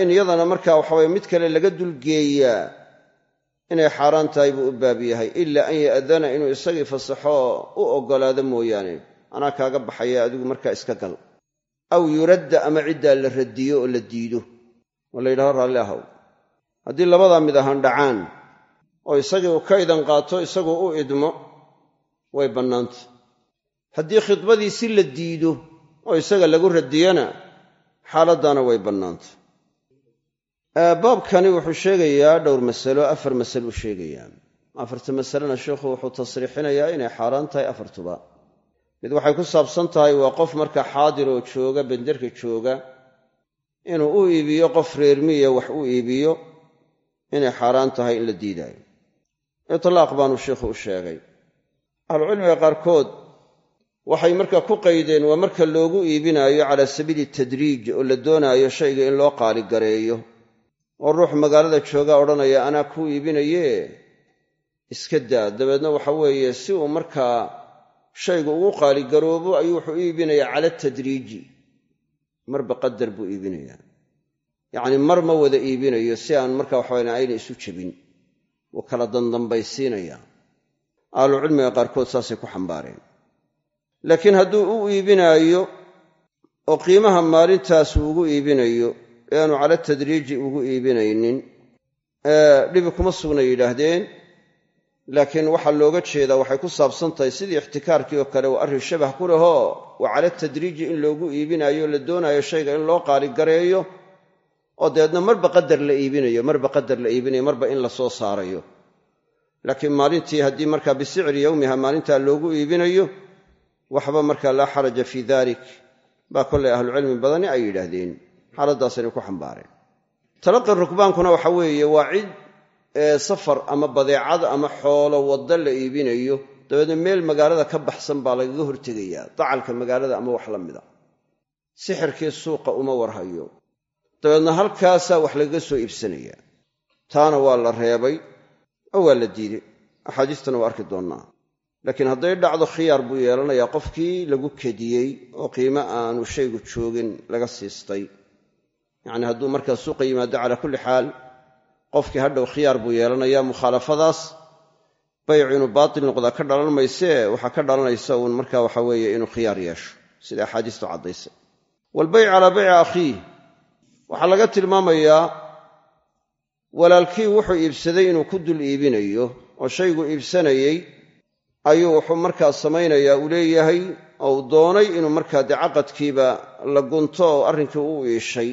in iyadana markaa waxaweye mid kale laga dulgeeyaa inay xaaraan tahay buu u baab yahay. Ilaa an ya'dana inuu isagii fasaxo u oggolaado mooyaane. Anaa kaaga baxaya adigu markaa iska gal. Aw yuradda ama ciddaa la radiyo oo la diido. Oo la yidhahdo raalli ahow. Haddii labadaa mid ahaan dhacaan oo isagii uu ka idan qaato isaguu u idmo way bannaanta haddii khidbadii si la diido oo isaga lagu radiyana xaaladdaana way bannaanta baabkani wuxuu sheegayaa dhowr masalo afar masalo uu sheegayaa afarta masalena sheikhu wuxuu tasriixinayaa inay xaaraan tahay afartuba. Mid waxay ku saabsan tahay waa qof marka xaadir oo jooga benderka jooga inuu u iibiyo qof reermiya wax u iibiyo inay xaaraan tahay in la diidaayo. Itlaaq baanu sheikhu u sheegay. Ahlucilmiga qaarkood waxay marka ku qaydeen waa marka loogu iibinaayo calaa sabiili tadriij oo la doonaayo shayga in loo qaaligareeyo oo ruux magaalada joogaa odhanaya anaa kuu iibinaye iska daa. Dabeedna waxa weeye si uu markaa shaygu ugu qaaligaroobo ayuu wuxuu u iibinayaa cala tadriiji. Marba qadar buu iibinayaa. Yacnii mar ma wada iibinayo si aan marka waxawayan ayna isu jebin. Wuu kala dandambaysiinayaa ahlucilmiga qaarkood saasay ku xambaareen. Laakiin hadduu u iibinaayo oo qiimaha maalintaas uu ugu iibinayo aanu cala tadriiji ugu iibinaynin. Dhibi kuma sugna yidhaahdeen laakiin waxaa looga jeedaa waxay ku saabsan tahay sidii ixtikaarkii oo kale waa arrin shabah ku lehoo. Waa cala tadriiji in loogu iibinayo la doonaayo shayga in loo qaaligareeyo oo dabeedna marba qadar la iibinayo marba qadar la iibinayo marba in la soo saarayo. Laakiin maalintii haddii markaa bisicri yowmiha maalintaa loogu iibinayo waxba markaa laa xaraja fii dalik baa kollay ahlucilmi badani ay yidhaahdeen xaaladdaasayna ku xambaareen talaqi rukbaankuna waxa weeye waa cid safar ama badeecad ama xoolo wadda la iibinayo. Dabeedna meel magaalada ka baxsan baa lagaga hortegayaa dacalka magaalada ama wax la mida. Sixirkii suuqa uma warhayo. Dabeedna halkaasaa wax lagaga soo iibsanayaa taana waa la reebay oo waa la diiday. Axaadiistana waa arki doonnaa. Laakiin hadday dhacdo khiyaar buu yeelanayaa qofkii lagu kediyey oo qiimo aanu shaygu joogin laga siistay yacni hadduu markaa suuqa yimaado calaa kulli xaal qofkii hadhow khiyaar buu yeelanayaa mukhaalafadaas baycu inuu baatil noqdaa ka dhalan maysee waxaa ka dhalanaysa uun marka waxa weeye inuu khiyaar yeesho. Sida axaadiistu caddaysay. Waalbayc calaa bayci akhiih. Waxaa laga tilmaamayaa walaalkii wuxuu iibsaday inuu ku dul iibinayo oo shaygu iibsanayey ayuu wuxuu markaa samaynayaa uu leeyahay oo uu doonay inuu markaa dee caqadkiiba la gunto oo arrinkii u iishay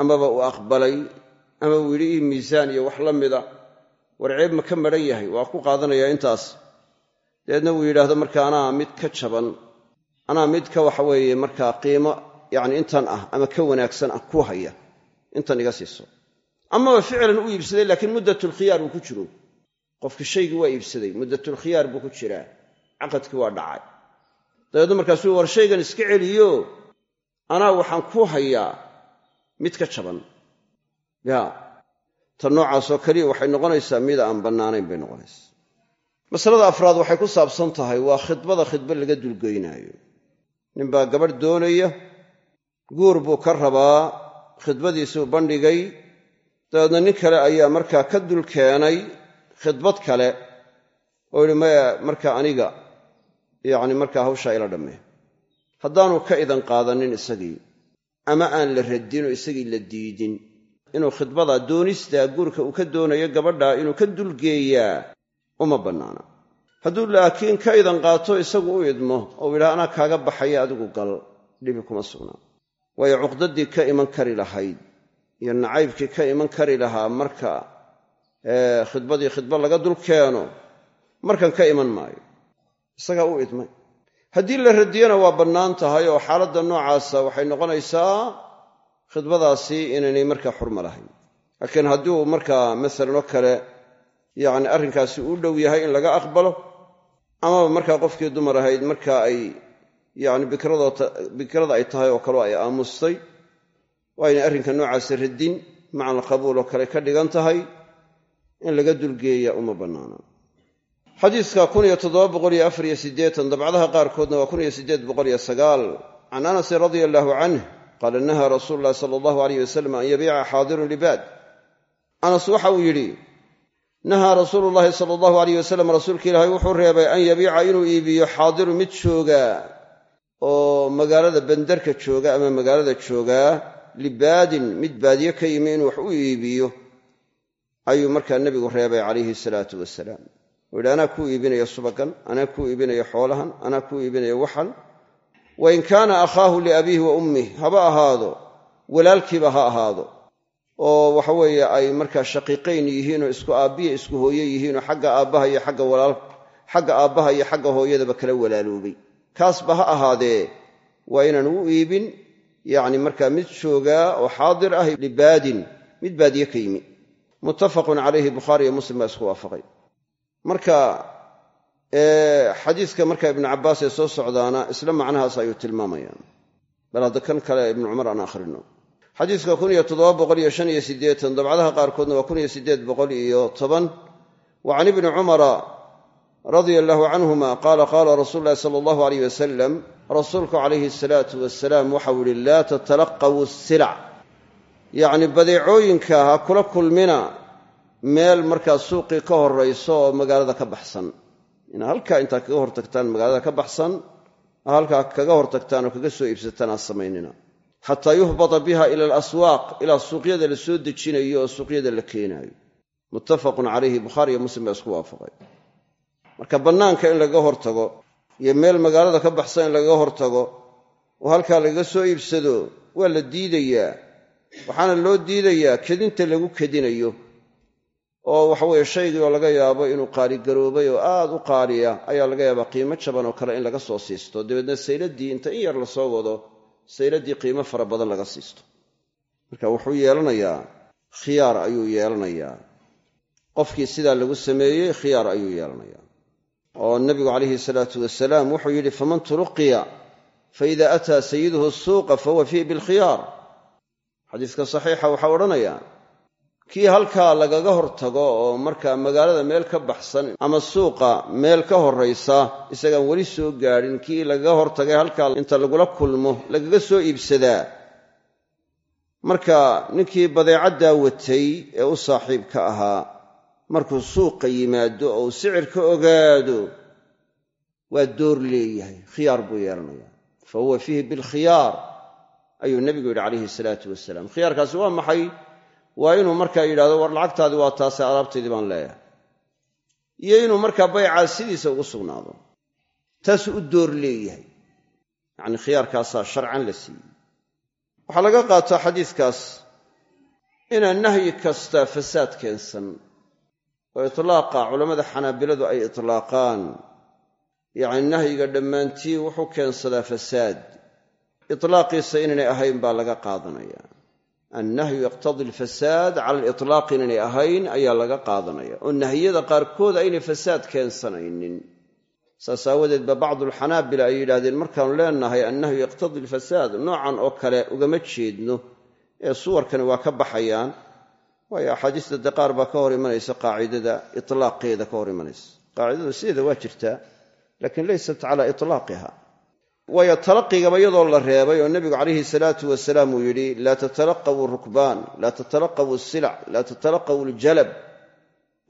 amaba uu aqbalay ama uu yidhi ii miisaan iyo wax la mida. War ceeb ma ka madhan yahay waa ku qaadanayaa intaas. Dabeedna uu yidhaahdo marka anaa mid ka jaban anaa mid ka waxa weeye markaa qiimo yacni intan ah ama ka wanaagsan ah ku haya intan iga siiso. Amaba ficlan u iibsaday laakiin muddatulkhiyaar uu ku jiro. Qofki shaygii waa iibsaday muddatulkhiyaar buu ku jiraa. Caqadkii waa dhacay. Dabeedna markaasuu war shaygan iska celiyo anaa waxaan ku hayaa mid ka jaban. Ya ta noocaasoo keliya waxay noqonaysaa mid aan bannaanayn bay noqonaysaa. Masalada afraad waxay ku saabsan tahay waa khidbada khidba laga dulgeynaayo. Ninbaa gabadh doonaya guur buu ka rabaa khidbadiisuu bandhigay dabeedna nin kale ayaa markaa ka dul keenay khidbad kale oo yidhi maya markaa aniga yacni markaa hawshaa ila dhammee. Haddaanu ka idan qaadanin isagii ama aan la radin oo isagii la diidin. Inuu khidbada doonistaa guurka uu ka doonayo gabadha inuu ka dulgeeyaa uma bannaana. Hadduu laakiin ka idan qaato isagu u idmo oo yidhaha anaa kaaga baxaya adigu gal dhibi kuma sugnaa waayo cuqdadii ka iman kari lahayd iyo nacaybkii ka iman kari lahaa marka khidbadii khidba laga dul keeno markan ka iman maayo. Isagaa u idmay haddii la radiyana waa bannaan tahay oo xaaladda noocaasa waxay noqonaysaa khidbadaasi inaynay markaa xurmo lahayn. Laakiin haddii uu markaa masalan oo kale yacni arrinkaasi uu dhow yahay in laga aqbalo amaba markaa qofkii dumar ahayd marka ay yacni bikrada ay tahay oo kaleo ay aamustay waa arrinka noocaasa radin macan alqabuul oo kale ka dhigan tahay in laga dulgeeya uma bannaana xadiiska dabcdaha qaarkoodna waa can anasin radia allaahu canh qaala nahaa rasuulu llahi sala allahu alayh wasalam an yabiica xaadirun libaad. Anas waxa uu yidhi nahaa rasuulu llaahi sala allahu alayh wasalam rasuulka ilaahay wuxuu reebay an yabiica inuu iibiyo xaadiru mid jooga oo magaalada bandarka jooga ama magaalada joogaa libaadin mid baadiye ka yimi inuu wax u iibiyo. Ayuu markaa nebigu reebay calayhi salaatu wasalaam uu yidhi anaa kuu iibinaya subagan anaa kuu iibinaya xoolahan anaa kuu iibinaya waxan wain kaana akhaahu liabiihi wa ummih haba ahaado walaalkiiba ha ahaado. Oo waxa weeye ay markaa shaqiiqayn yihiinoo isku aabbiya isku hooye yihiinoo xagga aabbaha iyo walaal xagga aabbaha iyo xagga hooyadaba kala walaaloobay. Kaasba ha ahaadee waa inaan u iibin yacni markaa mid joogaa oo xaadir ah libaadin mid baadiye ka yimi. Muttafaqun calayhi bukhaari iyo muslim baa isku waafaqay marka xadiiska marka ibnu cabbaas ee soo socdaana isla macnahaas ayuu tilmaamayaan bal hadda kan kale ibnu cumar aan akhrino. Xadiiska dabcdaha qaarkoodna waa wa can ibni cumara radia allaahu canhuma qaala qaala rasuulu ulahi sala allahu aleyh wasalam rasuulku calayhi asalaatu wasalaam waxau yihi laa tatalaqawu silac yacni badeecooyinka ha kula kulmina meel markaa suuqii ka horayso oo magaalada ka baxsan. Ina halkaa intaa kaga hortagtaan magaalada ka baxsan halkaa kaga hortagtaan oo kaga soo iibsataan ha samaynina. Xataa yuhbata biha ila alaswaaq ilaa suuqyada la soo dejinayo oo suuqyada la keenaayo. Muttafaqun calayhi bukhaari iyo muslim baa isku waafaqay. Marka bannaanka in lagaga hortago iyo meel magaalada ka baxsan in lagaga hortago oo halkaa lagaga soo iibsado waa la diidayaa. Waxaana loo diidayaa kedinta lagu kedinayo oo waxaweye shaygii oo laga yaabo inuu qaaligaroobay oo aad u qaaliya ayaa laga yaabaa qiimo jaban oo kale in laga soo siisto. Dabeedna sayladii inta in yar la soo wado sayladii qiimo fara badan laga siisto. Marka wuxuu yeelanayaa khiyaar ayuu yeelanayaa. Qofkii sidaa lagu sameeyey khiyaar ayuu yeelanayaa. Oo nebigu calayhi salaatu wasalaam wuxuu yidhi faman tuluqiya faida ataa sayiduhu suuqa fahuwa fiihi bilkhiyaar xadiiska saxiixa waxaa odhanaya kii halkaa lagaga hortago oo markaa magaalada meel ka baxsan ama suuqa meel ka horraysa isagaan weli soo gaadhin kii lagaga hortagay halkaa inta lagula kulmo lagaga soo iibsadaa. Marka ninkii badeecaddaa watay ee u saaxiibka ahaa markuu suuqa yimaado oo uu sicir ka ogaado waa door leeyahay khiyaar buu yeelanaya fa huwa fiihi bilkhiyaar ayuu nebigu yidhi calayhi salaatu wasalaam khiyaarkaasi waa maxay waa inuu markaa yidhahdo war lacagtaadii waa taase alaabtaydii baan leeyahay. Iyo inuu markaa baycaa sidiisa ugu sugnaado. Taasuu u door leeyahay. Yacnii khiyaarkaasaa sharcan la siiyey. Waxaa laga qaataa xadiiskaas inaan nahyi kasta fasaad keensan oo itlaaqa culammada xanaabiladu ay itlaaqaan. Yacni nahyiga dhammaantii wuxuu keensadaa fasaad. Itlaaqiisa inaynay ahayn baa laga qaadanaya annahyu yaqtadi alfasaad cala alitlaaqi inaynay ahayn ayaa laga qaadanaya oo nahiyada qaarkood aynay fasaad keensanaynin saas aawadeed ba bacdulxanaabila ay yidhahdeen markaanu leenahay annahyu yaqtadi alfasaad noocan oo kale ugama jeedno ee suwarkani waa ka baxayaan waayo axaadiista de qaar baa ka hor imanaysa qaacidada itlaaqeeda ka hor imanaysa qaacidadu sideeda waa jirtaa laakiin laysat cala itlaaqiha waayo talaqigaba iyadoo la reebay oo nebigu calayhi salaatu wasalaam uu yidhi laa tatalaqawu rukbaan laa tatalaqawu silac laa tatalaqawu aljalab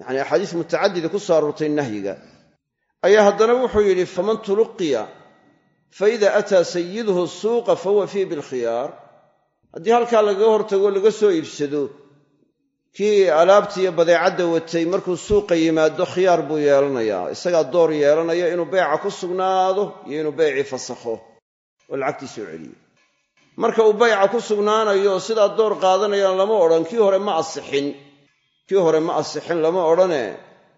yacni axaadiis mutacadida ku soo aroortay nahyiga. Ayaa haddana wuxuu yidhi faman tuluqiya faida ataa sayiduhu suuqa fahuwa fiihi bilkhiyaar. Haddii halkaa lagaga hortago laga soo iibsado kii alaabtii iyo badeecadda watay markuu suuqa yimaado khiyaar buu yeelanayaa. Isagaa door yeelanaya inuu beyca ku sugnaado iyo inuu beycii fasakho. Oo lacagtii soo celiyo. Marka uu beyca ku sugnaanayo sidaa door qaadanayaan lama odhan kii hore ma asixin. Kii hore ma asixin lama odhane.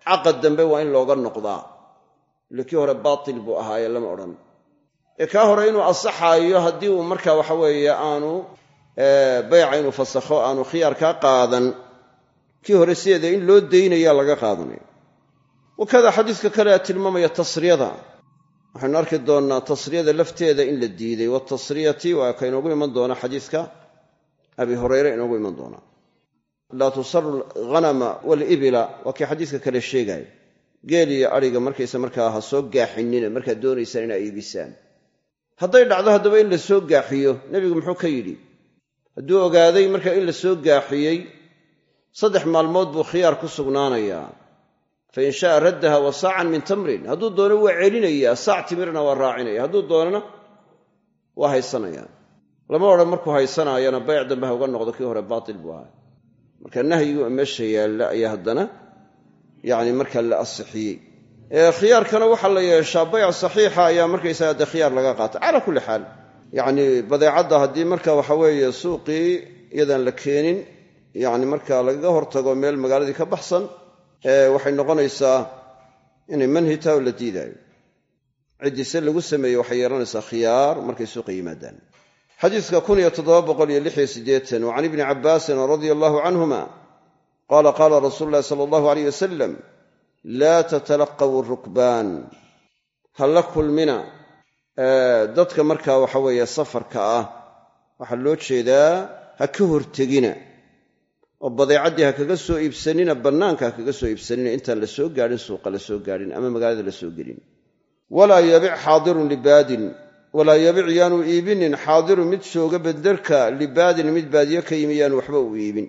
Caqad dambe waa in looga noqdaa. Ile kii hore baatil buu ahaaye lama odhan. Ee kaa hore inuu asaxaayo haddii uu marka waxa weeye aanu beyca inuu fasakho aanu khiyaar kaa qaadan kii hore sideeda in loo daynaya laga qaadanaya wakada xadiiska kale tilmaamaya tasriyada. Waxaynu arki doonnaa tasriyada lafteeda in la diiday. Watasriyati waa ka inoogu iman doona xadiiska abi hureyre inoogu iman doonaa. Laa tusaru alghanama walibila waa kii xadiiska kale sheegaya geel iyo adhiga markaysa markaa ha soo gaaxinina markaad doonaysaan inaa iibisaan. Hadday dhacdo haddaba in la soo gaaxiyo nebigu muxuu ka yidhi hadduu ogaaday marka in la soo gaaxiyey saddex maalmood buu khiyaar ku sugnaanayaa fain shaaa raddaha wa saacan min tamrin. Hadduu doono waa celinayaa saac timirna waa raacinaya hadduu doonana waa haysanaya. Lama odhan markuu haysanaayana bayc dambe ha uga noqdo kii hore baatil buu ahaa. Marka nahyigu meesha yaalla ayaa haddana yani markaa la asixiyey. Khiyaarkana waxaa la yeeshaa bayc saxiixa ayaa markaysaga de khiyaar laga qaata cala kulli xaal yacni badeecadda haddii marka waxa weeye suuqii iyadaan la keenin yani marka lagaga hortago meel magaaladii ka baxsan waxay noqonaysaa inay manhita oo la diidaayo. Ciddise lagu sameeye waxay yeelanaysaa khiyaar markay suuqa yimaadaan. Xadiiska can ibni cabbaasin radia allahu canhuma qaala qaala rasuulu ulahi sala allahu aleyh wasalam laa tatalaqaw rukbaan ha la kulmina. Dadka markaa waxa weeye safarka ah waxaa loo jeedaa ha ka hortegina oo badeecaddii ha kaga soo iibsanina bannaanka ha kaga soo iibsanina intaan la soo gaadhin suuqa la soo gaadhin ama magaalada la soo gelin. Walaa yabic xaadirun libaadin walaa yabic yaanu iibinin xaadirun mid jooga benderka libaadin mid baadiyo ka yimi yaanu waxba u iibin.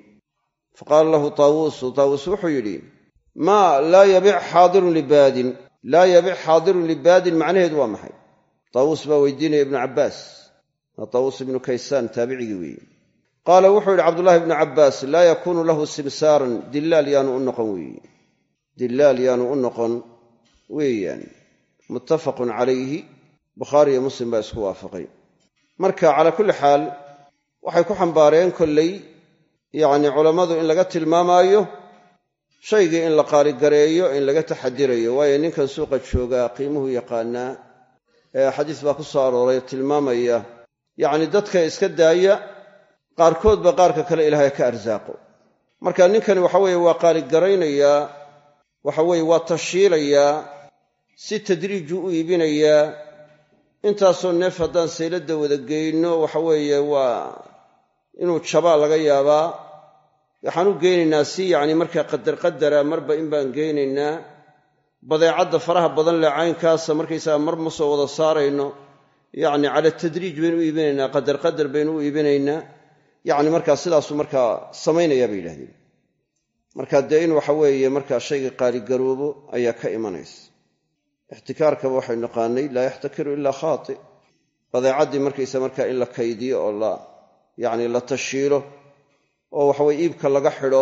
Faqaala lahu taawuusu taawuus wuxuu yidhi maa laa yabic xaadirun libaadin laa yabic xaadirun libaadin macnaheedu waa maxay? Taawuus baa weydiinaya ibnu cabbaas. Waa taawuus ibnu kaysaan taabicigii weeye qaala wuxuu yidhi cabdullaahi ibnu cabbaas laa yakuunu lahu simsaaran dilaal yaanu u noqon weeye dilaal yaanu u noqon weeyaan. Muttafaqun calayhi bukhaari iyo muslim baa isku waafaqay. Marka calaa kulli xaal waxay ku xambaareen kolley yacni culammadu in laga tilmaamaayo shaygii in la qaaligareeyo in laga taxadirayo waayo ninkan suuqa joogaa qiimuhu yaqaanaa ee xadiis baa ku soo arooray tilmaamaya. Yacni dadka iska daaya qaarkoodba qaarka kale ilaahay ka arsaaqo. Marka ninkani waxa weeye waa qaaligaraynayaa waxa weeye waa tashiilayaa si tadriiju u iibinayaa intaasoo neef haddaan sayladda wada geyno waxa weeye waa inuu jabaa laga yaabaa. Waxaan u geynaynaa si yacni markaa qadarqadara marba in baan geynaynaa. Badeecadda faraha badan leh caynkaasa markaysaga mar ma soo wada saarayno. Yacni cala tadriij baynu u iibinaynaa qadarqadar baynu u iibinaynaa yacni markaa sidaasuu markaa samaynayaa bay yidhahdeen marka dee in waxa weeye markaa shayga qaaligaroobo ayaa ka imanaysa. Ixtikaarkaba waxay naqaanay laa yaxtakiru ilaa khaati. Badeecaddii markaysa markaa in la kaydiyo oo la yacni la tashiilo oo waxaweye iibka laga xidho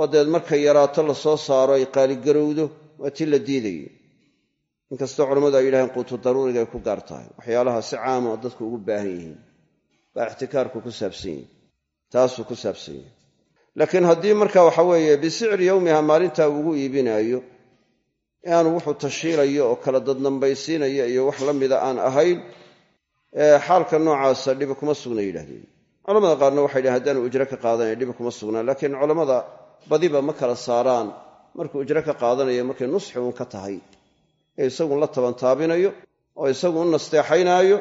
oo deed markay yaraato la soo saaro ay qaaligarowdo waa tii la diidayay. Inkastoo culammadu ay yidhahdeen quutu daruuriga ay ku gaar tahay. Waxyaalaha si caama dadku ugu baahan yihiin baa ixtikaarku ku saabsan yihi taasuu ku saabsan yahi laakiin haddii marka waxa weeye bisicri yowmiha maalintaa ugu iibinaayo aanu wuxuu tashiilayo oo kala dadnambaysiinaya iyo wax la mida aan ahayn xaalka noocaasa dhibi kuma sugna yidhahdeen culamada qaarna waxay yidhahen haddaanu ujro ka qaadanaya dhibi kuma sugnaa. Laakiin culammada badiba ma kala saaraan markuu ujro ka qaadanayo markay nusxi uun ka tahay ee isagun la tabantaabinayo oo isagu u nasteexaynaayo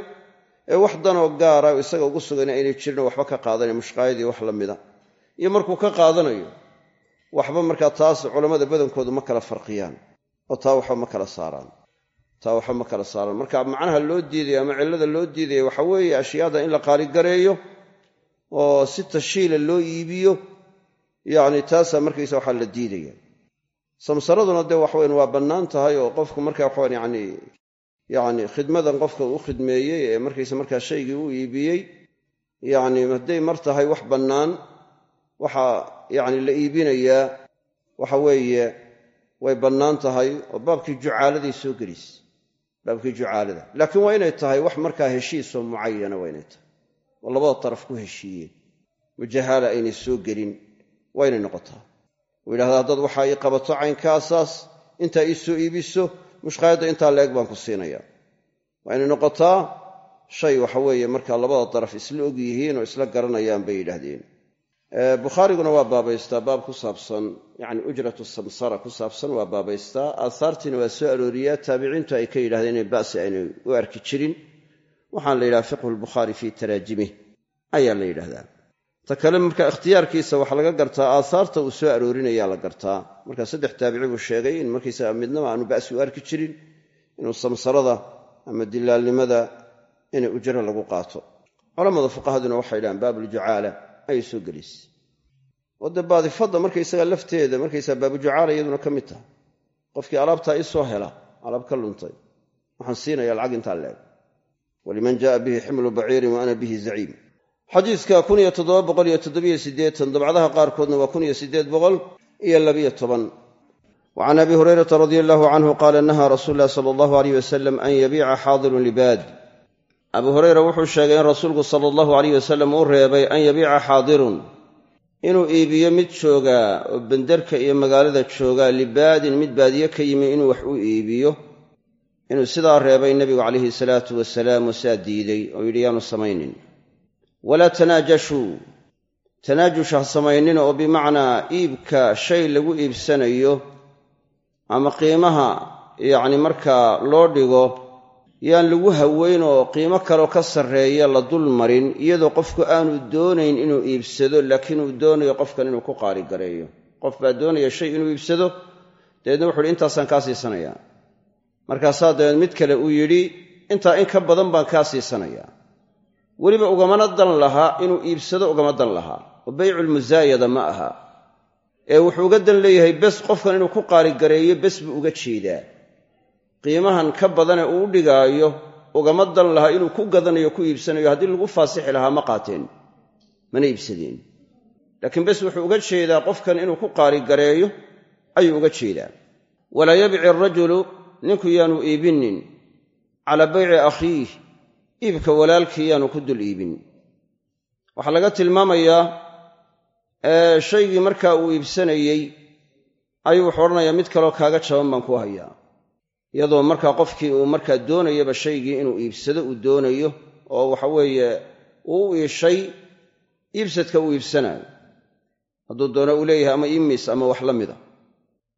ee wax danoo gaara isaga ugu sugan aynay jirinoo waxba ka qaadanaya mushqaayadii wax la mida. Iyo markuu ka qaadanayo waxba markaa taas culammada badankoodu ma kala farqiyaan oo taa waxba ma kala saaraan. Taa waxba ma kala saaraan. Marka macnaha loo diidaya ama cillada loo diidaya waxa weeye ashyaada in la qaaligareeyo oo si tashiila loo iibiyo yacni taasaa markaysa waxaa la diidaya. Samsaraduna dee waxaweyn waa bannaan tahay oo qofku marka waxawan yani khidmadan qofka uu khidmeeyey ee markaysa markaa shaygii u iibiyey yacni hadday mar tahay wax bannaan waxaa yacni la iibinayaa waxa weeye way bannaan tahay oo baabkii jucaaladay soo gelis. Baabkii jucaalada. Laakiin waa inay tahay wax markaa heshiisoo mucayana waa inay tahay. Oo labada daraf ku heshiiyeen mujahaala aynay soo gelin waa inay noqotaa. Uu yidhahda haddaad waxaa ii qabato caynkaasaas. Intaa ii soo iibiso mushqaayadda intaa leeg baan ku siinayaa waa inay noqotaa shay waxa weeye markaa labada daraf isla og yihiin oo isla garanayaan bay yidhaahdeen. Bukhaariguna waa baabaystaa baab ku saabsan yani ujratu samsara ku saabsan waa baabaystaa. Aahaartiina waa soo arooriyaa taabiciintu ay ka yidhahdeen inay ba'si aynay u arki jirin. Waxaan la yidhaha fiqhu lbukhaari fii taraajimih ayaa la yidhahdaa ta kale marka ikhtiyaarkiisa waxaa laga gartaa aahaarta uu soo aroorinaya la gartaa. Marka saddex taabici buu sheegay in markaysaga midnaba aanu ba'si u arki jirin inuu samsarada ama dilaalnimada inay ujro lagu qaato. Culammada fuqahaduna waxay yidhahaan baabuljucaala ayay soo gelaysa oo dee baadifadda markaysaga lafteeda markaysaa baabujucaala iyaduna ka mid tahay. Qofkii alaabtaa ii hela alaab ka luntay waxaan siinaya lacag intaa leeg waliman jaaa bihi ximlu baciirin wa ana bihi zaciim xadiiska dabcdaha qaarkoodna waa wa can abi hurayrata radia allahu canhu qaala nahaa rasuulu llahi sala allahu aleyh wasalam an yabiica xaadirun libaad. Abu hureyra wuxuu sheegay in rasuulku sala allahu aleyh wasalam uu reebay an yabiica xaadirun inuu iibiyo mid joogaa oo benderka iyo magaalada joogaa libaadin mid baadiye ka yimi inuu wax u iibiyo. Inuu sidaa reebay nebigu calayhi salaatu wasalaam oo sidaa diiday oo yidhi yaanu samaynin walaa tanaajashuu tanaajush ha samaynina oo bimacnaa iibka shay lagu iibsanayo ama qiimaha yacni markaa loo dhigo yaan lagu haweyn oo qiimo kaleo ka sarreeya la dul marin iyadoo qofku aanu doonayn inuu iibsado laakiin uu doonayo qofkan inuu ku qaaligareeyo qof baa doonaya shay inuu iibsado dabeedna wuxu uhi intaasaan kaa siisanayaa markaasaa dabeed mid kale uu yidhi intaa in ka badan baan kaa siisanayaa weliba ugamana dan lahaa inuu iibsado ugama dan lahaa. Oo beyculmusaayada ma aha. Ee wuxuu uga dan leeyahay bes qofkan inuu ku qaaligareeyo bes buu uga jeedaa. Qiimahan ka badane uu u dhigaayo ugama dan lahaa inuu ku gadanayo ku iibsanayo haddii lagu faasixi lahaa ma qaateen. Mana iibsadeen. Laakiin bes wuxuu uga jeedaa qofkan inuu ku qaaligareeyo ayuu uga jeedaa. Walaa yabci arajulu ninku yaanu iibinin calaa bayci akhiih iibka walaalkii yaanu ku dul iibin. Waxaa laga tilmaamayaa shaygii markaa uu iibsanayey ayuu wuxuu odhanayaa mid kaloo kaaga jaban baan ku hayaa. Iyadoo markaa qofkii uu markaa doonayaba shaygii inuu iibsado uu doonayo oo waxaweeye uu iishay iibsadka uu iibsanaayo. Hadduu doono uu leeyahay ama imis ama wax la mida.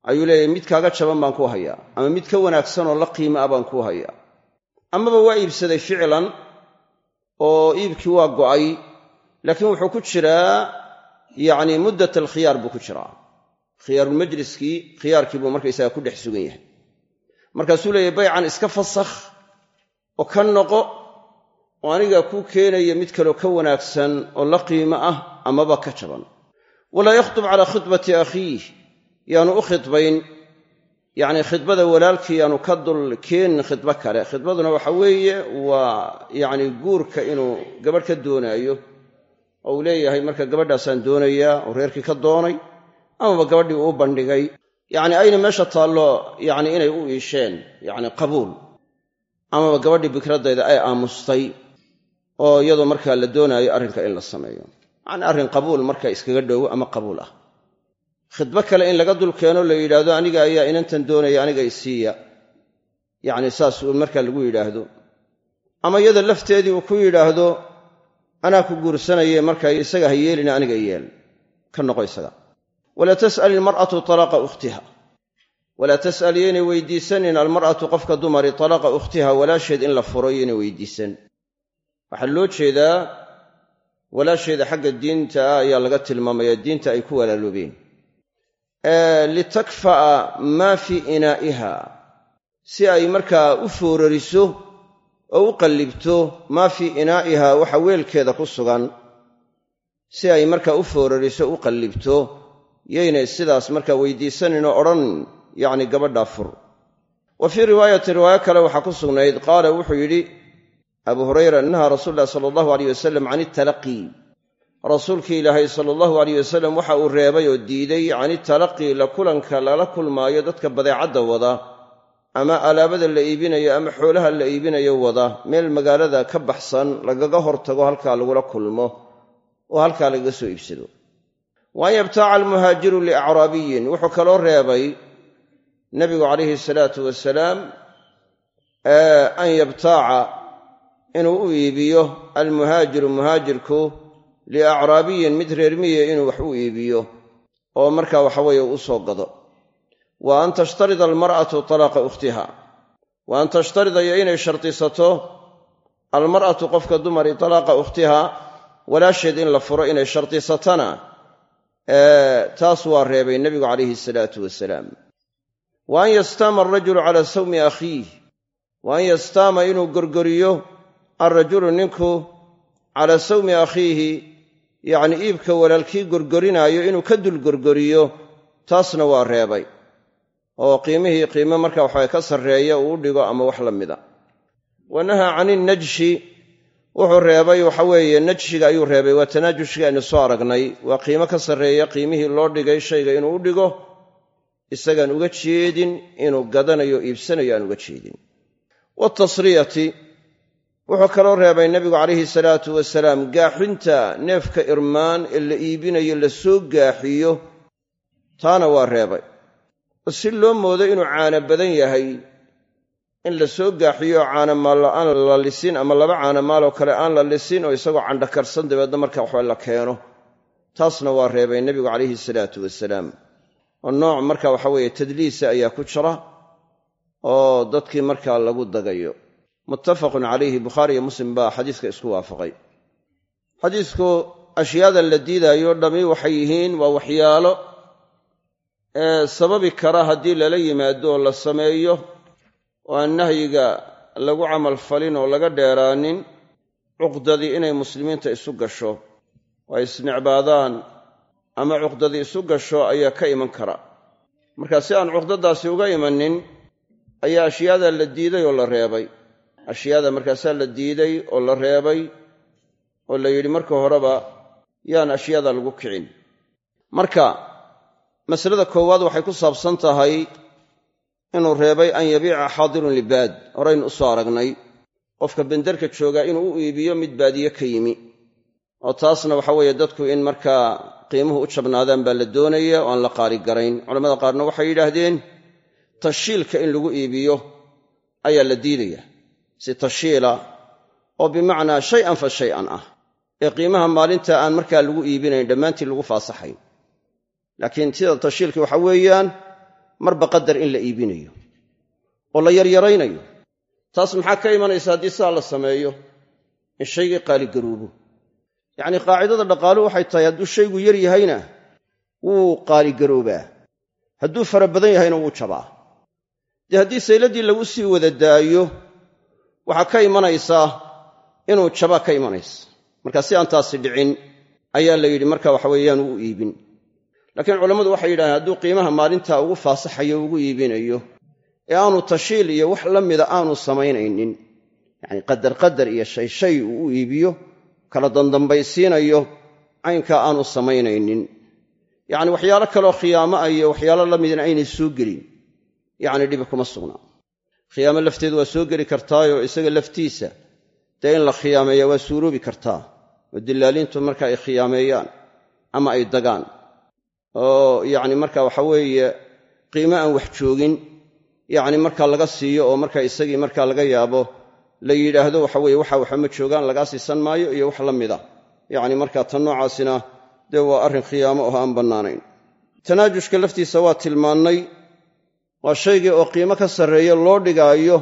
Ayuu leeyahay mid kaaga jaban baan ku hayaa ama mid ka wanaagsanoo la qiimo ah baan ku hayaa amaba waa iibsaday ficlan oo iibkii waa go'ay laakiin wuxuu ku jiraa yacni muddat alkhiyaar buu ku jiraa. Khiyaarulmajliskii khiyaarkii buu markaysaga ku dhex sugan yahay. Markaasuu leeyahy baycan iska fasakh oo ka noqo oo aniga kuu keenaya mid kaloo ka wanaagsan oo la qiimo ah amaba ka jaban. Walaa yakhtub calaa khidbati akhiih yaanu u khidbayn yacnii khidbada walaalkii yaanu ka dul keenin khidbo kale. Khidbaduna waxa weeye waa yacni guurka inuu gabadh ka doonaayo oo uu leeyahay marka gabadhaasaan doonayaa oo reerkii ka doonay amaba gabadhii uu bandhigay. Yacni ayna meesha taallo yacni inay u iisheen yacni qabuul. Amaba gabadhii bikradayda ay aamustay oo iyadoo markaa la doonaayo arrinka in la sameeyo. Yacni arrin qabuul marka iskaga dhowo ama qabuul ah khidbo kale in laga dul keeno la yidhaahdo aniga ayaa inantan doonaya aniga isiiya yacni saas markaa lagu yidhaahdo. Ama iyada lafteedii uu ku yidhaahdo anaa ku guursanaye markaa isaga ha yeelina aniga yeel. Ka noqo isaga walaa tas'al ilmar'atu talaaqa ukhtiha. Walaa tas'al yaynay weydiisanin almar'atu qofka dumari talaaqa ukhtiha walaasheed in la furo yaynay weydiisan. Waxaa loo jeedaa walaasheeda xagga diinta ayaa laga tilmaamaya diinta ay ku walaaloobeen litakfa'a maa fii inaa'iha. Si ay markaa u foorariso oo u qallibto maa fii inaa'iha waxa weelkeeda ku sugan. Si ay markaa u foorariso u qallibto yaynay sidaas markaa weydiisanin oo odhan yacni gabadhaa fur wa fii riwaayatin riwaayo kale waxaa ku sugnayd qaala wuxuu yidhi abu hurayra nahaa rasuulu llahi sala allahu aleyh wasalam can italaqii rasuulkii ilaahay sala allahu aleyh wasalam waxa uu reebay oo diiday can italaqii la kulanka lala kulmaayo dadka badeecadda wada ama alaabada la iibinayo ama xoolaha la iibinayo wada. Meel magaalada ka baxsan lagaga hortago halkaa lagula kulmo oo halkaa lagaga soo iibsado. Wa an yabtaaca almuhaajiru liacraabiyin wuxuu kaloo reebay nebigu calayhi salaatu wasalaam an yabtaaca inuu u iibiyo almuhaajiru muhaajirku liacraabiyin mid reermiya inuu wax u iibiyo oo markaa waxaweeye u soo gado. Wa an tashtarida almar'atu talaaqa ukhtiha. Wa an tashtarida iyo inay shardisato almar'atu qofka dumari talaaqa ukhtiha walaasheed in la furo inay shardisatana taas waa reebay nebigu calayhi salaatu wasalaam wa an yastaama alrajulu calaa sawmi akhiih. Wa an yastaama inuu gorgoriyo alrajulu ninku calaa sawmi akhiihi yacni iibka walaalkii gorgorinaayo inuu ka dul gorgoriyo taasna waa reebay. Oo qiimihii qiime marka waxaa ka sarreeya uu u dhigo ama wax la mida. Wa nahaa cani najshi wuxuu reebay waxa weeye najshiga ayuu reebay waa tanaajushga aynu soo aragnay. Waa qiimo ka sarreeya qiimihii loo dhigay shayga inuu u dhigo isagaan uga jeedin inuu gadanayo iibsanayo aan uga jeedin. Waatasriyati wuxuu kaloo reebay nebigu calayhi salaatu wasalaam gaaxinta neefka irmaan ee la iibinayo la soo gaaxiyo taana waa reebay. Oo si loo moodo inuu caana badan yahay in la soo gaaxiyo caana maalla'aan la lisin ama laba caana maaloo kale aan la lisin oo isagoo candhakarsan dabeedna marka waxba la keeno. Taasna waa reebay nebigu calayhi salaatu wasalaam oo nooc marka waxa weeye tadliisa ayaa ku jira oo dadkii markaa lagu dagayo muttafaqun calayhi bukhaari iyo muslim baa xadiiska isku waafaqay. Xadiisku ashyaada la diidaayo dhammi waxay yihiin waa waxyaalo ee sababi kara haddii lala yimaado oo la sameeyo oo aan nahyiga lagu camal falin oo laga dheeraanin cuqdadii inay muslimiinta isu gasho oo ay isnecbaadaan ama cuqdadii isu gasho ayaa ka iman kara. Marka si aan cuqdadaasi uga imanin ayaa ashyaada la diiday oo la reebay ashyaada markaasaa la diiday oo la reebay oo la yidhi marka horeba yaan ashyaada lagu kicin. Marka masalada koowaad waxay ku saabsan tahay inuu reebay an yabiica xaadirun libaad. Horaynu u soo aragnay qofka benderka joogaa inuu u iibiyo mid baadiye ka yimi. Oo taasna waxa weeye dadku in markaa qiimuhu u jabnaadaan baa la doonaya oo aan la qaali garayn. Culamada qaarna waxay yidhaahdeen tashiilka in lagu iibiyo ayaa la diidaya si tashiila oo bimacnaa shay-an fa shay-an ah. Ee qiimaha maalinta aan markaa lagu iibinayn dhammaantii lagu faasaxayn. Laakiin sida tashiilki waxa weeyaan marba qadar in la iibinayo oo la yaryaraynayo. Taas maxaa ka imanaysa haddii sidaa la sameeyo? In shaygii qaaligaroobo yacnii qaacidada dhaqaaluhu waxay tahay hadduu shaygu yar yahayna wuu qaaligaroobaa hadduu fara badan yahayna wuu jabaa. Dee haddii sayladdii lagu sii wada daayo waxaa ka imanaysaa inuu jabaa ka imanaysa. Marka si aan taasi dhicin ayaa la yidhi marka waxa weeyaan u iibin. Laakiin culammadu waxay yidhahdeen hadduu qiimaha maalintaa ugu faasaxayo ugu iibinayo ee aanu tashiil iyo wax la mida aanu samaynaynin yacni qadar qadar iyo shay shay uu u iibiyo kala dandambaysiinayo caynkaa aanu samaynaynin. Yacni waxyaalo kaloo khiyaamo ah iyo waxyaalo la midna aynay soo gelin. Yacni dhibi kuma sugnaa khiyaamo lafteedu waa soo geli kartaayoo isaga laftiisa dee in la khiyaameeya waa suuroobi kartaa. Oo dillaaliintu marka ay khiyaameeyaan ama ay dagaan. Oo yacni marka waxa weeye qiimo aan wax joogin yacni marka laga siiyo oo marka isagii marka laga yaabo la yidhaahdo waxa weye waxa waxba ma joogaan lagaa siisan maayo iyo wax la mida. Yacni marka tan noocaasina dee waa arrin khiyaamo oo aan bannaanayn tanaajushka laftiisa waa tilmaannay waa shaygii oo qiimo ka sarreeya loo dhigaayo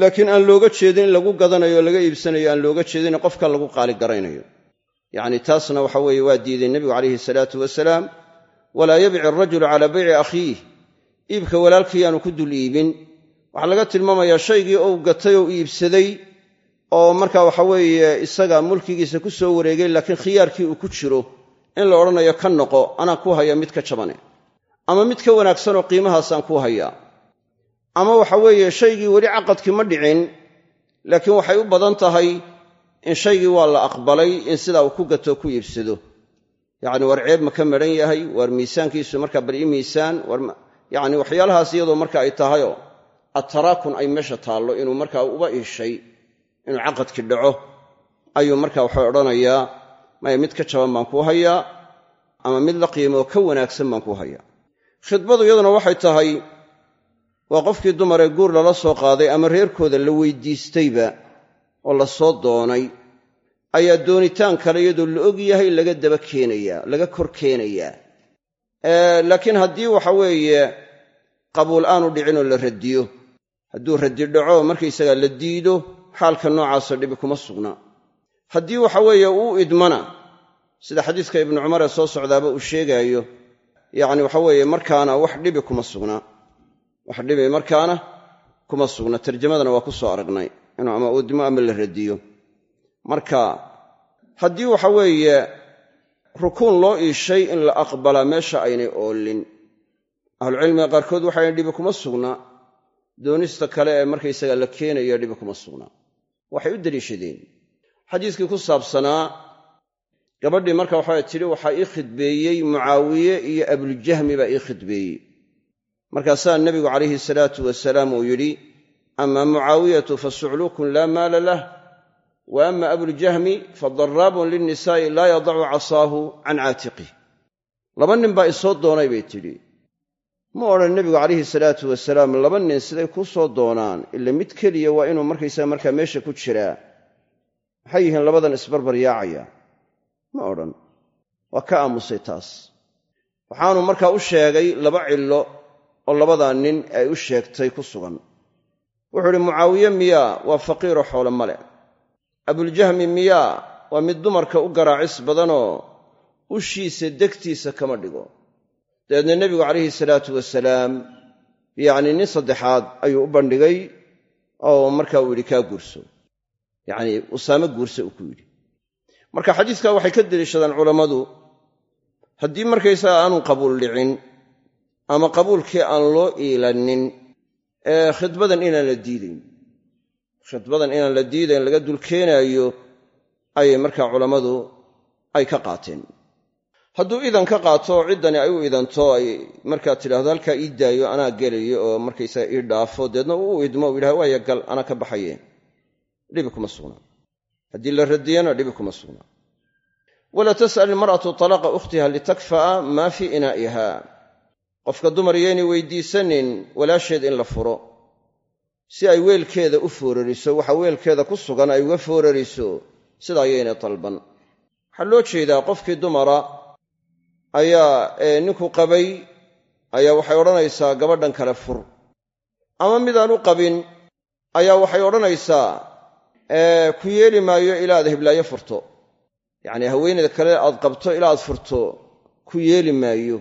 laakiin aan looga jeedin in lagu gadanayo o laga iibsanayo aan looga jeedin qofka lagu qaali garaynayo. Yacni taasna waxa weeye waa diiday nebigu calayhi salaatu wasalaam walaa yabici arajulu calaa bayci akhiih. Iibka walaalkii aanu ku dul iibin. Waxaa laga tilmaamayaa shaygii ou gatay ou iibsaday oo marka waxa weeye isaga mulkigiisa ku soo wareegay laakiin khiyaarkii uu ku jiro in la odhanayo ka noqo anaan ku haya mid ka jabane ama mid ka wanaagsanoo qiimahaasaan ku hayaa ama waxa weeye shaygii weli caqadkii ma dhicin laakiin waxay u badan tahay in shaygii waa la aqbalay in sidaa uu ku gato ku iibsado. Yacni war ceeb ma ka madhan yahay war miisaankiisu markaa bal ii miisaan yacni waxyaalahaas iyadoo marka ay tahayoo attaraakun ay meesha taallo inuu markaa uba iishay inuu caqadkii dhaco. Ayuu marka waxay odhanayaa maya mid ka jaban baan kuu hayaa ama mid la qiimoo ka wanaagsan baan kuu hayaa khidbadu iyaduna waxay tahay waa qofkii dumaree guur lala soo qaaday ama reerkooda la weydiistayba oo la soo doonay ayaa doonitaan kale iyadoo la og yahay laga daba keenayaa laga kor keenayaa. Laakiin haddii waxa weeye qabuul aanu dhicinoo la radiyo hadduu radi dhaco markaysagaa la diido xaalka noocaasoo dhibi kuma sugna. Haddii waxa weeye uu idmana sida xadiiska ibnu cumar ee soo socdaaba uu sheegaayo yacni waxa weeye markaana wax dhibi kuma sugna. Wax dhibi markaana kuma sugna. Tarjamadana waa ku soo aragnay. Inuu ama udmo ama la radiyo. Marka haddii waxa weeye rukuun loo iishay in la aqbalaa meesha aynay oolin. Ahlucilmiga qaarkood waxay dhibi kuma sugna. Doonista kale ee markaysaga la keenayo dhibi kuma sugna. Waxay u deliishadeen xadiiskii ku saabsanaa gabadhii marka waxaa tidhi waxaa ii khidbeeyey mucaawiye iyo abuljahmi baa ii khidbeeyey. Markaasaa nebigu calayhi salaatu wasalaam uu yidhi ama mucaawiyatu fasucluukun laa maala lah wa ama abuljahmi fadaraabun lilnisaa'i laa yadacu casaahu can caatiqih. Laba nin baa isoo doonay bay tidhi. Ma odhan nebigu calayhi salaatu wasalaam laba nin siday ku soo doonaan ila mid keliya waa inuu markaysaga markaa meesha ku jiraa. Maxay yihiin labadan isbarbar yaacaya ma odhan. Waa ka aamusay taas. Waxaanu markaa u sheegay laba cillo oo labadaa nin ay u sheegtay ku sugan. Wuxuu idhi mucaawiye miyaa waa faqiiroo xoole male abuljahmi miyaa waa mid dumarka u garaacis badanoo ushiisa degtiisa kama dhigo. Dabeedna nebigu calayhi salaatu wasalaam yacnii nin saddexaad ayuu u bandhigay oo markaa uu yidhi kaa guurso. Yacnii usaame guurse uu ku yidhi marka xadiiska waxay ka deliishadaan culammadu haddii markaysaga aanu qabuul dhicin ama qabuulkii aan loo iilannin ee khidbadan inaan la diidayn. Khidbadan inaan la diidayn laga dulkeenaayo ayay markaa culammadu ay ka qaateen. Hadduu idan ka qaato ciddani ay u idanto ay markaa tidhahdo halkaa ii daayo anaa gelayo oo markaysaga ii dhaafo deedna uu idmo u yidhaha waaya gal anaa ka baxaye dhibi kuma sugnaa haddii la radiyana dhibi kuma sugnaa. Walaa tas'al ilmar'atu talaaqa ukhtiha litakfa'a maa fii inaa'iha qofka dumar yaynay weydiisanin walaasheed in la furo. Si ay weelkeeda u foorariso waxa weelkeeda ku sugan ay uga foorariso sidaa yaynay dalban waxaa loo jeedaa qofkii dumara ayaa ninku qabay ayaa waxay odhanaysaa gabadhan kale fur. Ama midaan u qabin ayaa waxay odhanaysaa ku yeeli maayo ilaa aad hiblaayo furto. Yacnii haweeneyda kale aad qabto ilaa aad furto ku yeeli maayo.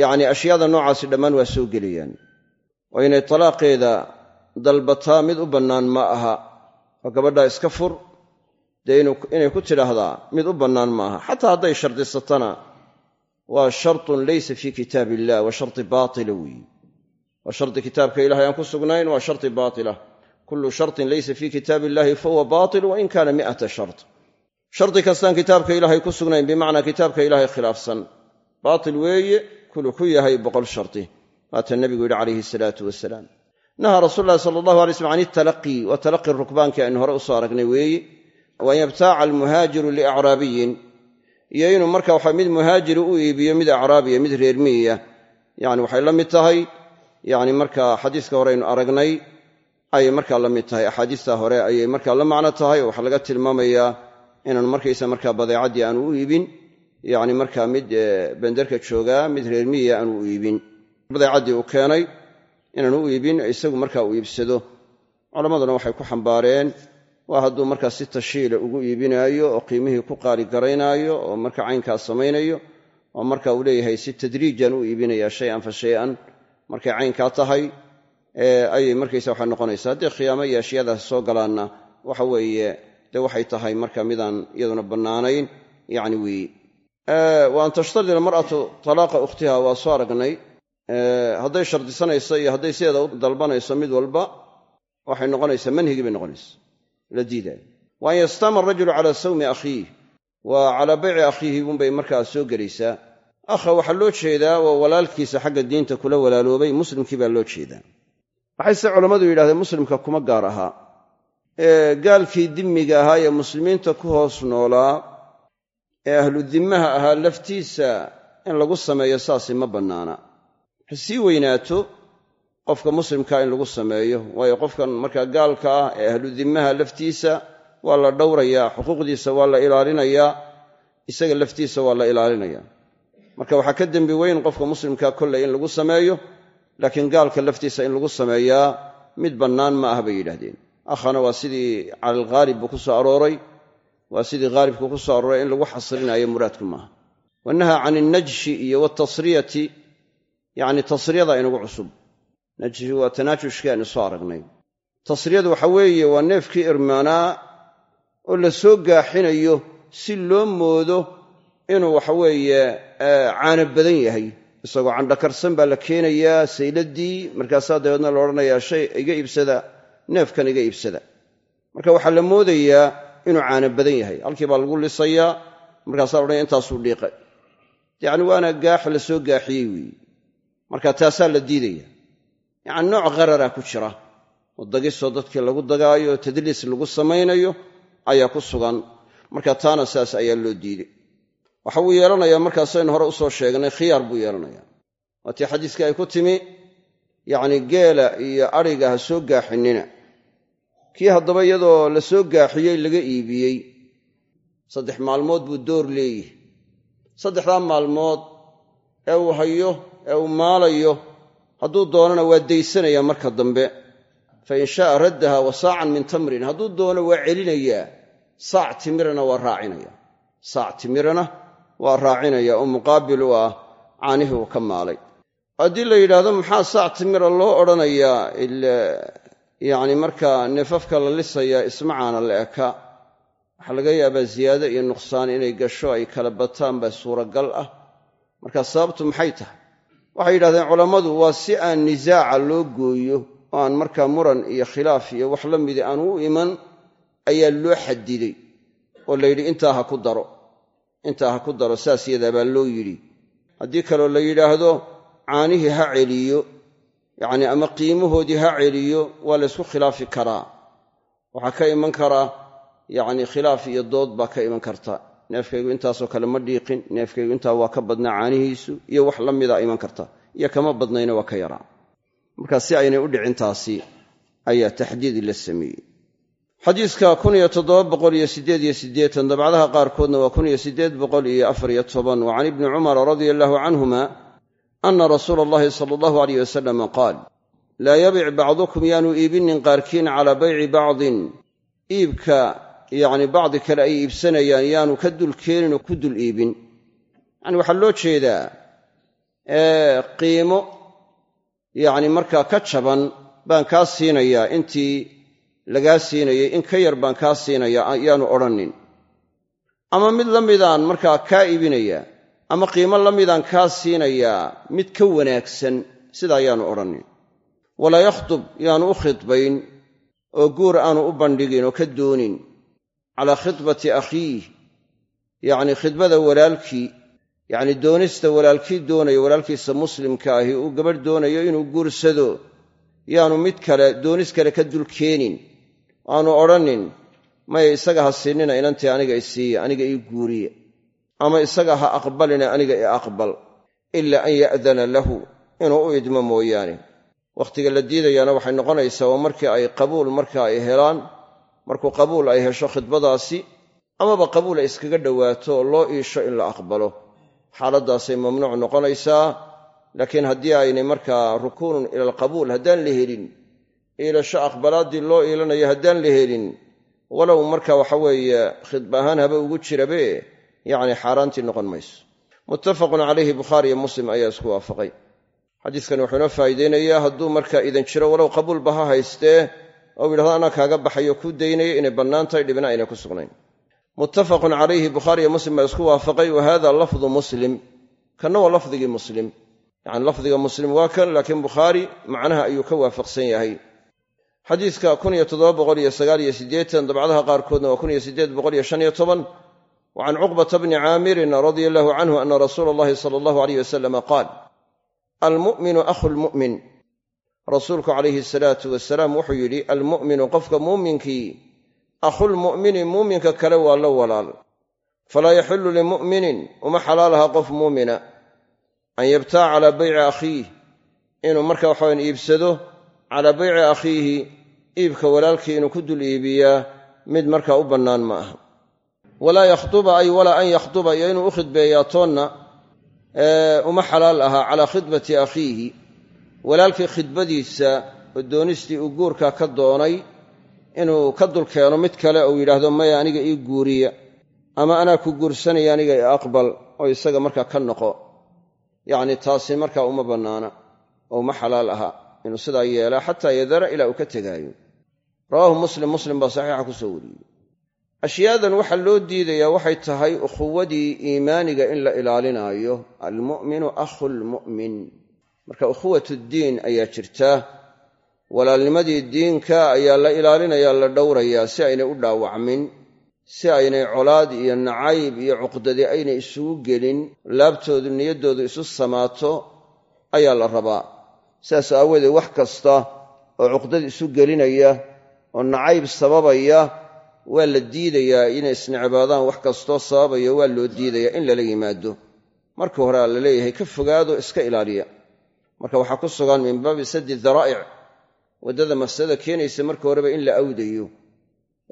Yacnii ashyaada noocaasi dhammaan waa soo gelayaan. Oo inay talaaqeeda dalbataa mid u bannaan ma aha. Oo gabadhaa iska fur dee inay ku tidhaahdaa mid u bannaan ma aha. Xataa hadday shardisatana waa shartun laysa fii kitaab illah waa sharti baatila weeye waa shardi kitaabka ilahay aan ku sugnayn waa sharti baatila kullu shartin laysa fii kitaab illahi fahuwa baatil wain kaana mi'ata shart. Shardi kastaan kitaabka ilaahay ku sugnayn bimacnaa kitaabka ilaahay khilaafsan. Baatil weeye kuluu ku yahay boqol sharti. Waata nebigu yidhi calayhi salaatu wasalaam nahaa rasuulu llahi sala allahu alay slam can italaqi wa talaqi rukbaankii aynu hore u soo aragnay weeye wa an yabtaaca almuhaajiru liacraabiyin iyo inuu marka waxa mid muhaajiri u iibiyo mid acraabiya mid reer miyiya yani ayay markaa la mid tahay axaadiista hore ayay markaa la macno tahay. Oo waxaa laga tilmaamayaa inaanu markaysa markaa badeecaddii aanu u iibin yani markaa mid benderka joogaa mid reer miyiya aanu u iibin. Badeecaddii uu keenay inaanu u iibin isagu markaa uu iibsado. Culammaduna waxay ku xambaareen waa hadduu markaa si tashiila ugu iibinaayo oo qiimihii ku qaali garaynaayo oo marka caynkaas samaynayo oo marka uu leeyahay si tadriijan u iibinaya shay-an fa shay-an markay caynkaa tahay ayay markaysa waxay noqonaysaa. Haddii khiyaamo iyo ashyaadaas soo galaanna waxa weeye dee waxay tahay marka midaan iyaduna bannaanayn yacni weeye wa an tashtari talaaqa ukhtiha waa soo aragnay. Hadday shardisanayso iyo hadday sideeda u dalbanayso mid walba waxay noqonaysaa manhigii bay noqonaysa la diidaayo wa an yastaama arajulu sawmi akhiih waa calaa bayci akhiihi unbay markaa soo gelaysaa. Akha waxaa loo jeedaa waa walaalkiisa xagga diinta kula walaaloobay muslimkii baa loo jeedaa waxayse culammadu yidhahdeen muslimka kuma gaar ahaa ee gaalkii dimmiga ahaa ee muslimiinta ku hoos noolaa ee ahlu dimmaha ahaa laftiisa in lagu sameeyo saasi ma bannaana. Ha sii weynaato qofka muslimkaa in lagu sameeyo waayo qofkan markaa gaalka ah ee ahlu dimmaha laftiisa waa la dhowrayaa xuquuqdiisa waa la ilaalinayaa isaga laftiisa waa la ilaalinaya. Marka waxaa ka dembi weyn qofka muslimkaa kolley in lagu sameeyo laakiin gaalka laftiisa in lagu sameeyaa mid bannaan ma ah bay yidhahdeen akhana waa sidii cala alghaalib buu ku soo arooray waa sidii haalibku ku soo arooray in lagu xasrinayo muraadku maaha wanahaa can ilnajshi iyo watasriyati yacni tasriyada inugu cusub. Najshi waa tanaajushkii aynu soo aragnay. Tasriyadu waxa weeye waa neefkii irmaanaa oo la soo gaaxinayo si loo moodo inuu waxaweeye caano badan yahay isagoo candhakarsan baa la keenayaa sayladdii markaasaa dabeedna la odhanayaa shay iga iibsada neefkan iga iibsada. Marka waxaa la moodayaa inuu caana badan yahay. Halkii baa lagu lisayaa markaasaa la odhanaya intaasuu dhiiqay. Yacni waana gaax la soo gaaxiyey weeye marka taasaa la diidaya. Yacni nooc qarara ku jira. Oo dagisoo dadkii lagu dagaayo oo tadliis lagu samaynayo ayaa ku sugan. Marka taana saas ayaa loo diiday waxa uu yeelanayaa markaasaynu hore u soo sheegnay khiyaar buu yeelanayaa. Waatii xadiiskii ay ku timi yacni geela iyo adhiga ha soo gaaxinina kii haddaba iyadoo la soo gaaxiyey laga iibiyey. Saddex maalmood buu door leeyihi saddexdaa maalmood ee uu hayo ee uu maalayo hadduu doonana waa daysanaya marka dambe. Fa in shaaa raddaha wa saacan min tamrin hadduu doono waa celinayaa saac timirana waa raacinaya saac timirana waa raacinaya oo muqaabil u ah caanihii uu ka maalay. Haddii la yidhaahdo maxaa saac timira loo odhanayaa? Yacni markaa neefafka la lisayaa ismacaana la eka. Waxaa laga yaabaa ziyaado iyo nuqsaan inay gasho ay kala bataan baa suuragal ah. Marka sababtu maxay tahay? Waxay yidhahdeen culammadu waa si aan nisaaca loo gooyo oo aan markaa muran iyo khilaaf iyo wax la midi aan u iman ayaa loo xadiday oo la yidhi intaa ha ku daro intaa ha ku daro saas yadaa baa loo yidhi. Haddii kaloo la yidhaahdo caanihii ha celiyo yacnii ama qiimahoodii ha celiyo waa laysku khilaafi karaa. Waxaa ka iman karaa yacni khilaaf iyo dood baa ka iman karta. Neefkaygu intaasoo kale ma dhiiqin neefkaygu intaa waa ka badnaa caanihiisu iyo wax la mida iman karta iyo kama badnayna waa ka yaraa. Marka si aynay u dhicin ayaa taxdiid la sameeyey xadiiska dabcdaha qaarkoodna waa wa can ibni cumara radia allahu canhuma ana rasuula allahi sala allahu aleyh wasalama qaal laa yabic bacdukum yaanu iibinin qaarkiin calaa bayci bacdin. Iibka yacni bacdi kale ay iibsanayaan yaanu ka dul keenin oo ku dul iibin. Yacni waxaa loo jeedaa qiimo yacni markaa ka jaban baan kaa siinayaa intii lagaa siinayay in ka yar baan kaa siinayaa yaanu odhanin ama mid la midaan markaa kaa iibinayaa ama qiimo la midaan kaa siinayaa mid ka wanaagsan sidaa yaanu odhanin walaa yakhtub yaanu u khidbayn oo guur aanu u bandhigin oo ka doonin. Calaa khidbati akhiih yacni khidbada walaalkii yacni doonista walaalkii doonayo walaalkiisa muslimka ahi uu gabadh doonayo inuu guursado yaanu mid kale doonis kale ka dul keenin aanu odhanin maya isaga ha siinina inantii aniga i siiya aniga ii guuriya ama isaga ha aqbalina aniga i aqbal ila an ya'dana lahu inuu u idmo mooyaane. Wakhtiga la diidayaana waxay noqonaysaa waa markii ay qabuul marka ay helaan markuu qabuul ay hesho khidbadaasi amaba qabuul ay iskaga dhowaato oo loo iisho in la aqbalo. Xaaladdaasay mamnuuc noqonaysaa laakiin haddii aynay markaa rukuunun ila alqabuul haddaan la helin iilasho aqbalaaddii loo iilanayo haddaan la helin. Walow marka waxa weeye khidba ahaan haba ugu jirabe yacni xaaraantii noqon mayso. Muttafaqun calayhi bukhaari iyo muslim ayaa isku waafaqay. Xadiiskani wuxuu inoo faa'iideynayaa hadduu marka idan jiro walow qabuulba ha haystee ou yidhahdo anaa kaaga baxayo kuu daynaya inay bannaan tahay dhibna aynay ku sugnayn. Muttafaqun calayhi bukhaari iyo muslim baa isku waafaqay wa hada lafdu muslim. Kanna waa lafdigii muslim. Yacni lafdiga muslim waa kan laakiin bukhaari macnaha ayuu ka waafaqsan yahay xadiiska dabcdaha qaarkoodna waa wa can cuqbata bni caamirin radia allahu canhu ana rasuula allahi sala allahu aleyh wasalama qaal almu'minu akhu lmu'min rasuulku calayhi salaatu wasalaam wuxuu yidhi almu'minu qofka muuminkii akhulmu'mini muuminka kale waa la walaal. Falaa yaxillu limu'minin uma xalaalaha qof muumina. An yabtaca calaa bayci akhiih inuu marka waxawan iibsado calaa bayci akhiihi iibka walaalkii inuu ku dul iibiyaa mid markaa u bannaan ma aha. Walaa yakhduba ay walaa an yakhduba iyo inuu u khidbeeyaa toonna uma xalaal ahaa calaa khidbati akhiihi. Walaalkii khidbadiisa oo doonistii uu guurkaa ka doonay inuu ka dul keeno mid kale uu yidhaahdo maya aniga ii guuriya ama anaa ku guursanaya aniga i aqbal oo isaga markaa ka noqo. Yacni taasi markaa uma bannaana oo uma xalaal aha inuu sidaa yeelaa xataa yadara ilaa uu ka tegaayo. Rawaahu muslim muslim baa saxiixa ku soo wariyey. Ashyaadan waxaa loo diidayaa waxay tahay ukhuwadii iimaaniga in la ilaalinaayo. Almu'minu akhu lmu'min marka ukhuwat ddiin ayaa jirta. Walaalnimadii diinka ayaa la ilaalinaya la dhowrayaa si aynay u dhaawacmin si aynay colaad iyo nacayb iyo cuqdadi aynay isugu gelin laabtoodu niyaddoodu isu samaato ayaa la rabaa sidaas aawadeed wax kasta oo cuqdad isu gelinaya oo nacayb sababaya waa la diidayaa inay isnecbaadaan wax kastoo sababaya waa loo diidayaa in lala yimaado. Marka hore la leeyahay ka fogaado iska ilaaliya. Marka waxaa ku sugan min baabi saddi daraa'ic waddada mafsadada keenaysa marka horeba in la awdayo.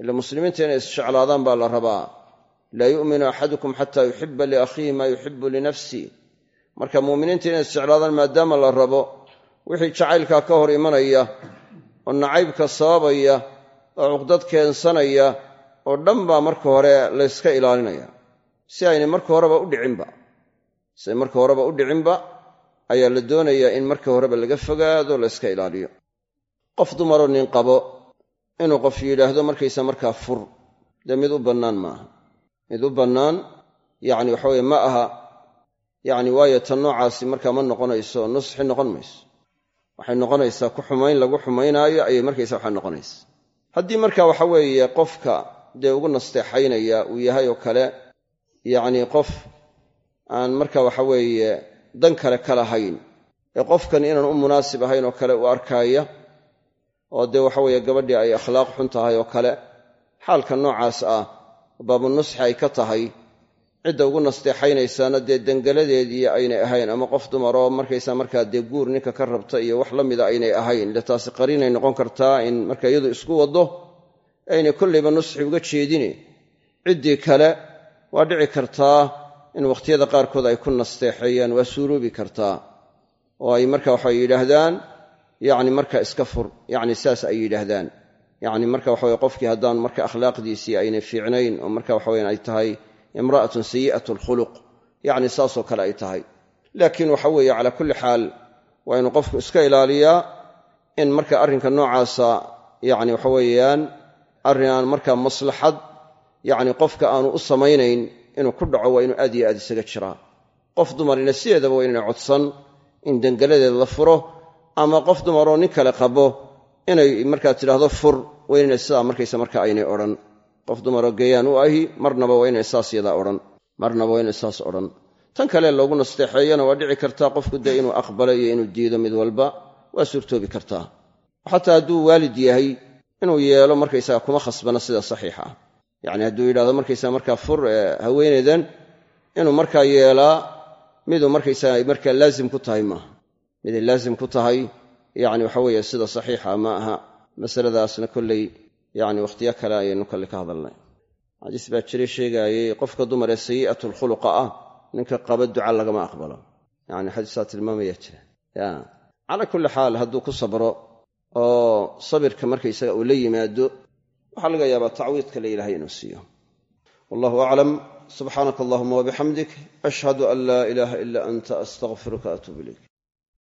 Ila muslimiinta inay isjeclaadaan baa la rabaa. Laa yu'minu axadukum xataa yuxiba liakhiihi maa yuxibu linafsi marka muuminiinta inay isjeclaadaan maadaama la rabo wixii jacaylkaa ka hor imanaya oo nacaybka sababaya oo cuqdad keensanaya oo dhan baa marka hore layska ilaalinaya. Si aynay marka horeba u dhicinba si ay marka horeba u dhicinba ayaa la doonayaa in marka horeba laga fogaado layska ilaaliyo. Qof dumaroo nin qabo inuu qof yidhaahdo markaysa markaa fur dee mid u bannaan maaha. Mid u bannaan yacni waxaweye ma aha yacni waayo tan noocaasi markaa ma noqonayso nusxi noqon mayso waxay noqonaysaa ku xumayn lagu xumaynaayo ayay markaysa waxaa noqonaysa. Haddii marka waxa weeye qofka dee ugu nasteexaynaya uu yahay oo kale yacnii qof aan marka waxa weeye dan kale ka lahayn ee qofkan inaan u munaasib ahayn oo kale u arkaaya oo dee waxa weeye gabadhii ay akhlaaq xun tahay oo kale xaalka noocaas ah baabu nusxi ay ka tahay cidda ugu nasteexaynaysaana dee dengaladeedii aynay ahayn ama qof dumaroo markaysa markaa dee guur ninka ka rabta iyo wax la mida aynay ahayn. Ile taasi qariinay noqon kartaa in marka iyadu isku waddo aynay kollayba nusxi uga jeedine ciddii kale waa dhici kartaa in wakhtiyada qaarkood ay ku nasteexeeyaan waa suuroobi kartaa oo ay marka waxay yidhaahdaan yacni marka iska fur yacni saas ay yidhaahdaan. Yacni marka waxaweye qofkii haddaan marka akhlaaqdiisii aynay fiicnayn oo marka waxaweyan ay tahay imra'atun sayi'at alkhuluq yacni saasoo kale ay tahay. Laakiin waxa weeye calaa kulli xaal waa inuu qofku iska ilaaliyaa in marka arrinka noocaasa yacni waxa weeyaan arrin aan markaa maslaxad yacni qofka aanu u samaynayn inuu ku dhaco waa inuu aad iyo aad isaga jiraa qof dumarina sideedaba waa inay codsan in dengaladeed la furo ama qof dumaroo nin kale qabo inay markaa tidhaahdo fur waa inayna sidaa markaysa marka aynay odhan qof dumaroo geeyaan u ahi marnaba waa inay saas yadaa odhan. Marnaba waa inay saas odhan. Tan kale loogu nasteexeeyana waa dhici kartaa qofku dee inuu aqbalo iyo inuu diido mid walba waa suurtoobi kartaa. Xataa hadduu waalid yahay inuu yeelo markaysaga kuma khasbana sida saxiixa ah. Yacni hadduu yidhahdo markaysaga markaa fur haweenaydan inuu markaa yeelaa miduu markaysaga ay markaa laazim ku tahay maaha. Miday laazim ku tahay yacni waxa weeye sida saxiixa ma aha masaladaasna kolley yacni wakhtiyo kale ayaynu kalle ka hadalnay. Xadiis baa jira sheegaayey qofka dumar ee sayi'atulkhuluqa ah ninka qaba duca lagama aqbalo. Yacni xadiisaa tilmaamaya jira. Ya calaa kulli xaal hadduu ku sabro oo sabirka markaysaga uu la yimaado waxaa laga yaabaa tacwiid kale ilaahay inuu siiyo. Wallahu aclam. Subxaanaka allahuma wabixamdik ashhadu an laa ilaaha ila anta astaqfiruka atuub ilayk